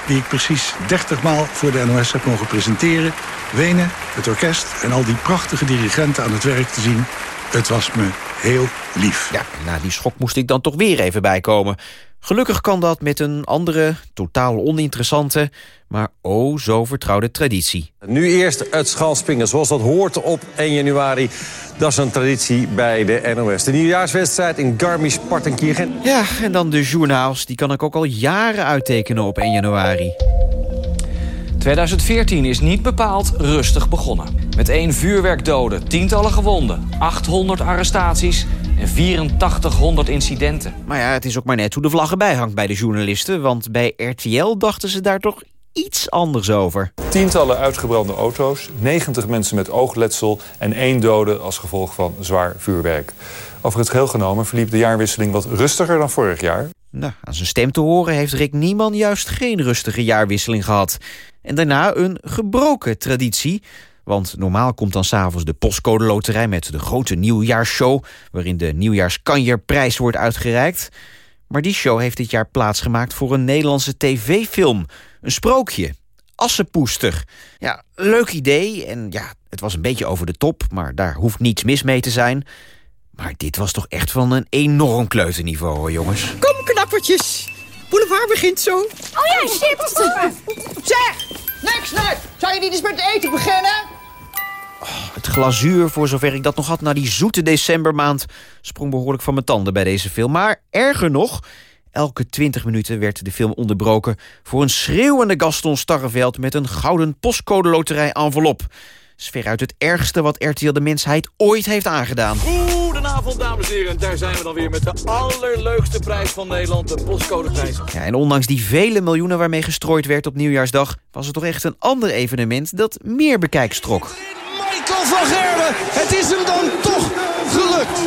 die ik precies 30 maal voor de NOS heb mogen presenteren. Wenen, het orkest en al die prachtige dirigenten aan het werk te zien. Het was me heel lief. Ja, na die schok moest ik dan toch weer even bijkomen. Gelukkig kan dat met een andere, totaal oninteressante... maar oh zo vertrouwde traditie. Nu eerst het schalspringen zoals dat hoort op 1 januari. Dat is een traditie bij de NOS. De nieuwjaarswedstrijd in Garmisch-Partenkirchen. Ja, en dan de journaals. Die kan ik ook al jaren uittekenen op 1 januari. 2014 is niet bepaald rustig begonnen. Met één vuurwerkdoden, tientallen gewonden, 800 arrestaties en 8400 incidenten. Maar ja, het is ook maar net hoe de vlag erbij hangt bij de journalisten... want bij RTL dachten ze daar toch iets anders over. Tientallen uitgebrande auto's, 90 mensen met oogletsel... en één dode als gevolg van zwaar vuurwerk. Over het geheel genomen verliep de jaarwisseling wat rustiger dan vorig jaar. Nou, aan zijn stem te horen heeft Rick Nieman juist geen rustige jaarwisseling gehad. En daarna een gebroken traditie... Want normaal komt dan s'avonds de postcode loterij met de grote nieuwjaarsshow... waarin de nieuwjaarskanjerprijs wordt uitgereikt. Maar die show heeft dit jaar plaatsgemaakt voor een Nederlandse tv-film. Een sprookje. Assenpoester. Ja, leuk idee en ja, het was een beetje over de top... maar daar hoeft niets mis mee te zijn. Maar dit was toch echt van een enorm kleuterniveau, hoor, jongens. Kom, knappertjes. Boulevard begint zo. Oh ja, shit. Zeg, niks, niks. Zou je niet eens met eten beginnen? Het glazuur, voor zover ik dat nog had na die zoete decembermaand... sprong behoorlijk van mijn tanden bij deze film. Maar erger nog, elke 20 minuten werd de film onderbroken... voor een schreeuwende Gaston Starreveld met een gouden postcode loterij envelop. Sfeer uit het ergste wat RTL de mensheid ooit heeft aangedaan. Goedenavond, dames en heren. Daar zijn we dan weer met de allerleukste prijs van Nederland, de postcodeprijs. Ja, en ondanks die vele miljoenen waarmee gestrooid werd op Nieuwjaarsdag... was het toch echt een ander evenement dat meer bekijkstrok. Michael van Gerwen, het is hem dan toch gelukt.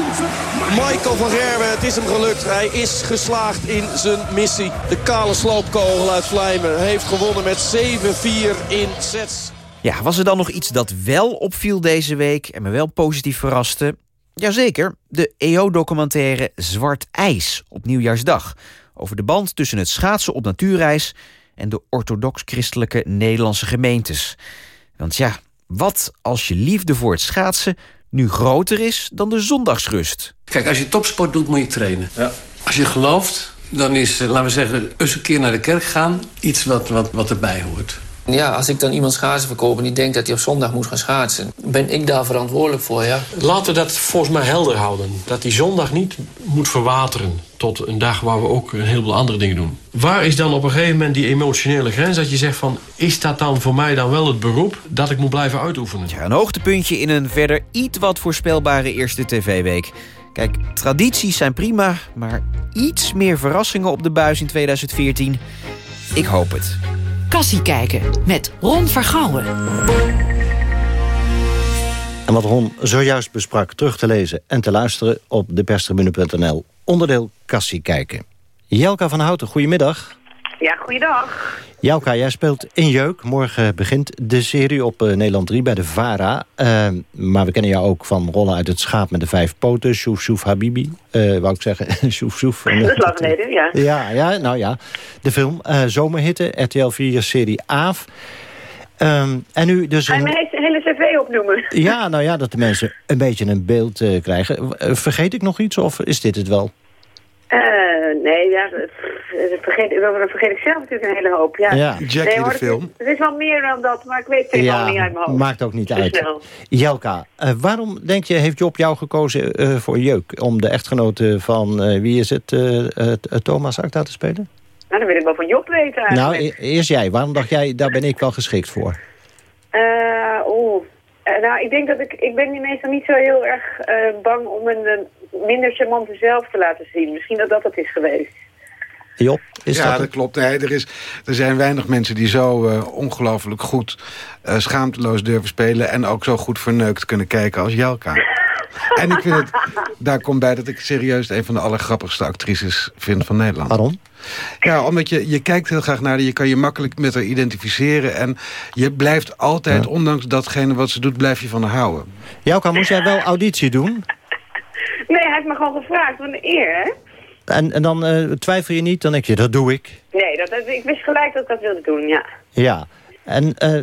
Michael van Gerwen, het is hem gelukt. Hij is geslaagd in zijn missie. De kale sloopkogel uit Vlijmen heeft gewonnen met 7-4 in sets. Ja, was er dan nog iets dat wel opviel deze week... en me wel positief verraste? Jazeker, de EO-documentaire Zwart IJs op Nieuwjaarsdag... over de band tussen het schaatsen op natuurreis... en de orthodox-christelijke Nederlandse gemeentes. Want ja, wat als je liefde voor het schaatsen nu groter is dan de zondagsrust? Kijk, als je topsport doet, moet je trainen. Ja. Als je gelooft, dan is, eh, laten we zeggen, eens een keer naar de kerk gaan... iets wat, wat, wat erbij hoort. Ja, als ik dan iemand schaatsen verkoop en die denkt dat hij op zondag moet gaan schaatsen... ben ik daar verantwoordelijk voor, ja. Laten we dat volgens mij helder houden. Dat die zondag niet moet verwateren tot een dag waar we ook een heleboel andere dingen doen. Waar is dan op een gegeven moment die emotionele grens dat je zegt van... is dat dan voor mij dan wel het beroep dat ik moet blijven uitoefenen? Ja, een hoogtepuntje in een verder iets wat voorspelbare eerste tv-week. Kijk, tradities zijn prima, maar iets meer verrassingen op de buis in 2014. Ik hoop het. Kassie kijken met Ron Vergouwen. En wat Ron zojuist besprak terug te lezen en te luisteren op deperstribune.nl. Onderdeel Kassie kijken. Jelka van Houten, goedemiddag. Ja, goeiedag. Jelka, jij speelt in Jeuk. Morgen begint de serie op uh, Nederland 3 bij de VARA. Uh, maar we kennen jou ook van rollen uit het schaap met de vijf poten. Shoef Shoef Habibi, uh, wou ik zeggen. shoef Shoef. Dat is lang geleden, ja. Ja, ja, nou ja. De film Zomerhitte, RTL 4 serie AAF. Um, en nu dus je mijn hele cv opnoemen? Ja, nou ja, dat de mensen een beetje een beeld krijgen. Vergeet ik nog iets of is dit het wel? Uh, nee, ja, vergeet, vergeet ik zelf natuurlijk een hele hoop. Ja, ja. Jackie nee, de film. Het is wel meer dan dat, maar ik weet het helemaal ja, niet uit mijn hoofd. maakt ook niet uit. Jelka, uh, waarom denk je, heeft Job jou gekozen uh, voor Jeuk? Om de echtgenote van, wie is het, Thomas Acta te spelen? Nou, dan wil ik wel van Job weten eigenlijk. Nou, e eerst jij. Waarom dacht jij, daar ben ik wel geschikt voor? Uh. Uh, nou, ik denk dat ik... Ik ben meestal niet zo heel erg uh, bang om een, een minder charmante zelf te laten zien. Misschien dat dat het is geweest. Job, is ja, dat, dat klopt. Nee, er, is, er zijn weinig mensen die zo uh, ongelooflijk goed uh, schaamteloos durven spelen... en ook zo goed verneukt kunnen kijken als Jelka. En ik vind het, daar komt bij dat ik serieus een van de allergrappigste actrices vind van Nederland. Waarom? Ja, omdat je, je kijkt heel graag naar haar, je kan je makkelijk met haar identificeren... en je blijft altijd, ja. ondanks datgene wat ze doet, blijf je van haar houden. Jelka, moest jij wel auditie doen? Nee, hij heeft me gewoon gevraagd, wat een eer, hè? En, en dan uh, twijfel je niet, dan denk je, dat doe ik. Nee, dat, ik wist gelijk dat ik dat wilde doen, ja. Ja, en uh,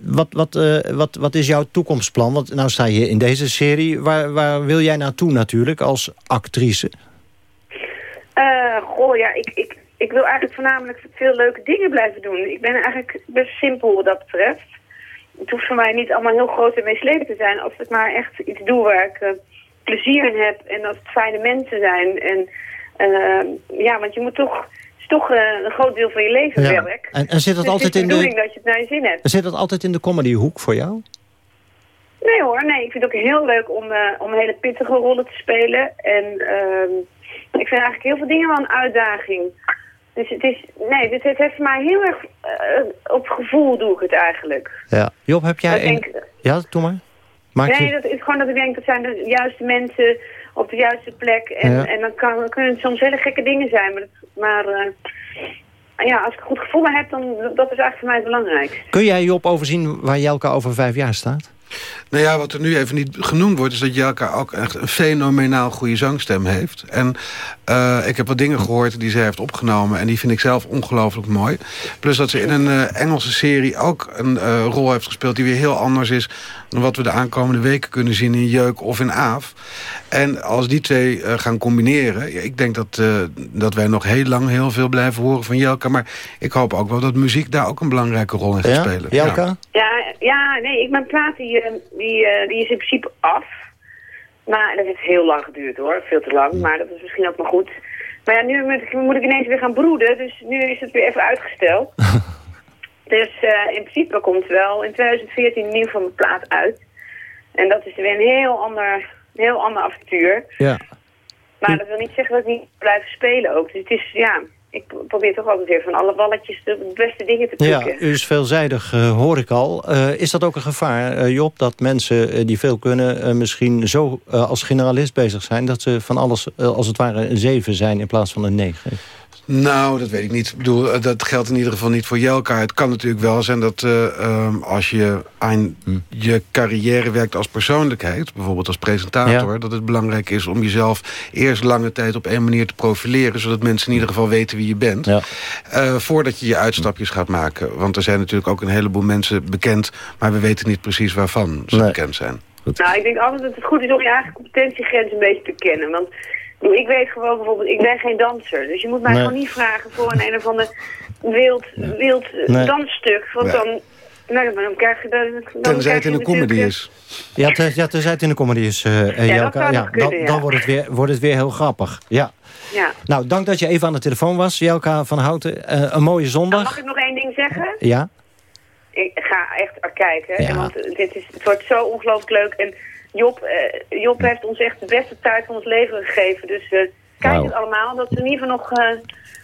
wat, wat, uh, wat, wat is jouw toekomstplan? Want nou sta je in deze serie. Waar, waar wil jij naartoe natuurlijk als actrice? Uh, goh, ja, ik, ik, ik wil eigenlijk voornamelijk veel leuke dingen blijven doen. Ik ben eigenlijk best simpel wat dat betreft. Het hoeft voor mij niet allemaal heel groot en meeslepend te zijn. Als ik maar echt iets doe waar ik plezier in heb. En dat het fijne mensen zijn. En ja, want je moet toch... Is toch uh, een groot deel van je leven ja. werk. En, en zit dat dus altijd in de bedoeling dat je het naar je zin hebt. Zit dat altijd in de comedyhoek voor jou? Nee hoor, nee. Ik vind het ook heel leuk om, uh, om hele pittige rollen te spelen. En uh, ik vind eigenlijk heel veel dingen wel een uitdaging. Dus het is, nee, dit, het heeft voor mij heel erg, uh, op gevoel doe ik het eigenlijk. Ja. Job, heb jij... Een... denk, Ja, doe maar. Maak nee, je... dat is gewoon dat ik denk, dat zijn de juiste mensen op de juiste plek. En, Ja. en dan, kan, dan kunnen het soms hele gekke dingen zijn. Maar, maar uh, ja, als ik een goed gevoel heb, dan dat is eigenlijk voor mij het belangrijkste. Kun jij Job overzien waar Jelka over vijf jaar staat? Nou ja, wat er nu even niet genoemd wordt... is dat Jelka ook echt een fenomenaal goede zangstem heeft. En uh, ik heb wat dingen gehoord die ze heeft opgenomen... en die vind ik zelf ongelooflijk mooi. Plus dat ze in een uh, Engelse serie ook een uh, rol heeft gespeeld... die weer heel anders is dan wat we de aankomende weken kunnen zien... in Jeuk of in Aaf. En als die twee gaan combineren... Ja, ik denk dat, dat wij nog heel lang heel veel blijven horen van Jelka. Maar ik hoop ook wel dat muziek daar ook een belangrijke rol in gaat Ja? spelen. Jelka? Ja, ja nee, ik, mijn plaat die, eh, die, eh, die is in principe af. Maar dat heeft heel lang geduurd hoor, veel te lang. Maar dat is misschien ook maar goed. Maar ja, nu moet ik, moet ik ineens weer gaan broeden. Dus nu is het weer even uitgesteld. dus uh, in principe komt wel in 2014 nieuw van mijn plaat uit. En dat is weer een heel ander, een heel ander avontuur. Ja. Maar dat wil niet zeggen dat ik niet blijf spelen ook. Dus het is, ja, ik probeer toch altijd weer van alle balletjes de beste dingen te Ja, pikken. u is veelzijdig, uh, hoor ik al. Uh, is dat ook een gevaar, uh, Job, dat mensen die veel kunnen... uh, misschien zo als generalist bezig zijn... dat ze van alles als het ware een zeven zijn in plaats van een negen? Nou, dat weet ik niet. Ik bedoel, dat geldt in ieder geval niet voor Jelka. Het kan natuurlijk wel zijn dat uh, um, als je aan hm. je carrière werkt als persoonlijkheid... bijvoorbeeld als presentator... Ja. dat het belangrijk is om jezelf eerst lange tijd op één manier te profileren... zodat mensen in ieder geval weten wie je bent... Ja. Uh, voordat je je uitstapjes gaat maken. Want er zijn natuurlijk ook een heleboel mensen bekend... maar we weten niet precies waarvan ze nee. bekend zijn. Goed. Nou, ik denk altijd dat het goed is om je eigen competentiegrens een beetje te kennen. Want ik weet gewoon bijvoorbeeld, ik ben geen danser. Dus je moet mij Nee. gewoon niet vragen voor een een of ander wild, wild eh, Nee. dansstuk. Want Ja. dan, Nou, maar dan krijg je... Dan, dan Tenzij het je in een comedy natuurlijk, is. Ja, te, ja tenzij het in de comedy is, eh eh, Jelka. ja, kunnen, dan, ja. dan wordt, het weer, wordt het weer heel grappig. Ja. Ja. Nou, dank dat je even aan de telefoon was, Jelka van Houten. Eh, een mooie zondag. Mag ik nog één ding zeggen? Ja. Ik ga echt er kijken. Ja. Want dit is, het wordt zo ongelooflijk leuk. En Job, eh, Job heeft ons echt de beste tijd van ons leven gegeven. Dus eh, kijk het allemaal. Dat we in ieder geval nog, eh,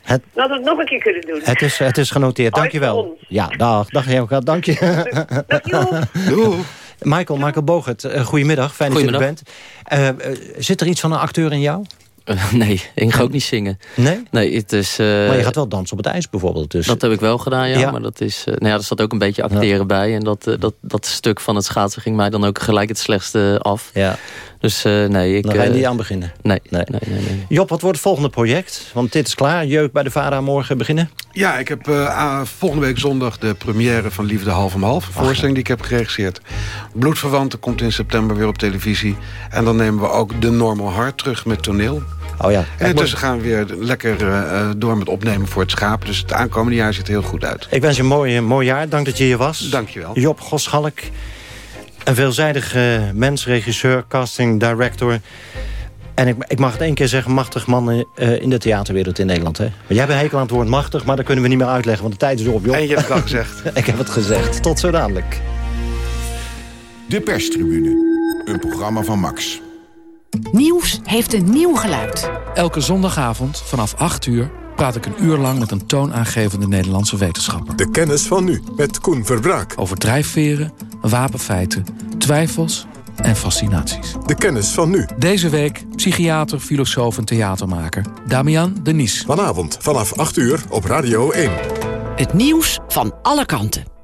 Het- dat we het nog een keer kunnen doen. Het is, het is genoteerd, dankjewel. Ja, dag, dag Jelka, dank je. Doei. Michael, Michael Bogert, uh, goedemiddag, fijn dat je er bent. Eh, eh, zit er iets van een acteur in jou? Nee, ik ga ook niet zingen. Nee? Nee, het is... eh, maar je gaat wel dansen op het ijs bijvoorbeeld. Dus. Dat heb ik wel gedaan, ja. Ja. Maar dat is, eh, nou ja, er zat ook een beetje acteren bij. En dat, eh, dat, dat stuk van het schaatsen ging mij dan ook gelijk het slechtste af. Ja. Dus eh, nee, ik... Dan ga je eh, niet aan beginnen. Nee, nee, nee. nee, nee. Job, wat wordt het volgende project? Want dit is klaar, Jeuk bij de VARA morgen beginnen. Ja, ik heb eh, volgende week zondag de première van Liefde Half om Half. Een voorstelling die ik heb geregisseerd. Bloedverwanten komt in september weer op televisie. En dan nemen we ook The Normal Heart terug met toneel. Oh ja. En intussen gaan we weer lekker eh, eh, door met opnemen voor het schaap. Dus het aankomende jaar ziet er heel goed uit. Ik wens je een mooi, mooi jaar. Dank dat je hier was. Dankjewel. Job Goschalk. Een veelzijdig eh, mens, regisseur, casting, director. En ik, ik mag het één keer zeggen, machtig man eh, in de theaterwereld in Nederland. Hè? Maar jij hebt een hekel aan het woord machtig, maar dat kunnen we niet meer uitleggen, want de tijd is op, Job. En je hebt het al gezegd. ik heb het gezegd. Tot zo dadelijk. De perstribune. Een programma van Max. Nieuws heeft een nieuw geluid. Elke zondagavond vanaf 8 uur praat ik een uur lang met een toonaangevende Nederlandse wetenschapper. De kennis van nu, met Koen Verbraak. Over drijfveren, wapenfeiten, twijfels en fascinaties. De kennis van nu. Deze week psychiater, filosoof en theatermaker Damian Denies. Vanavond vanaf 8 uur op Radio 1. Het nieuws van alle kanten.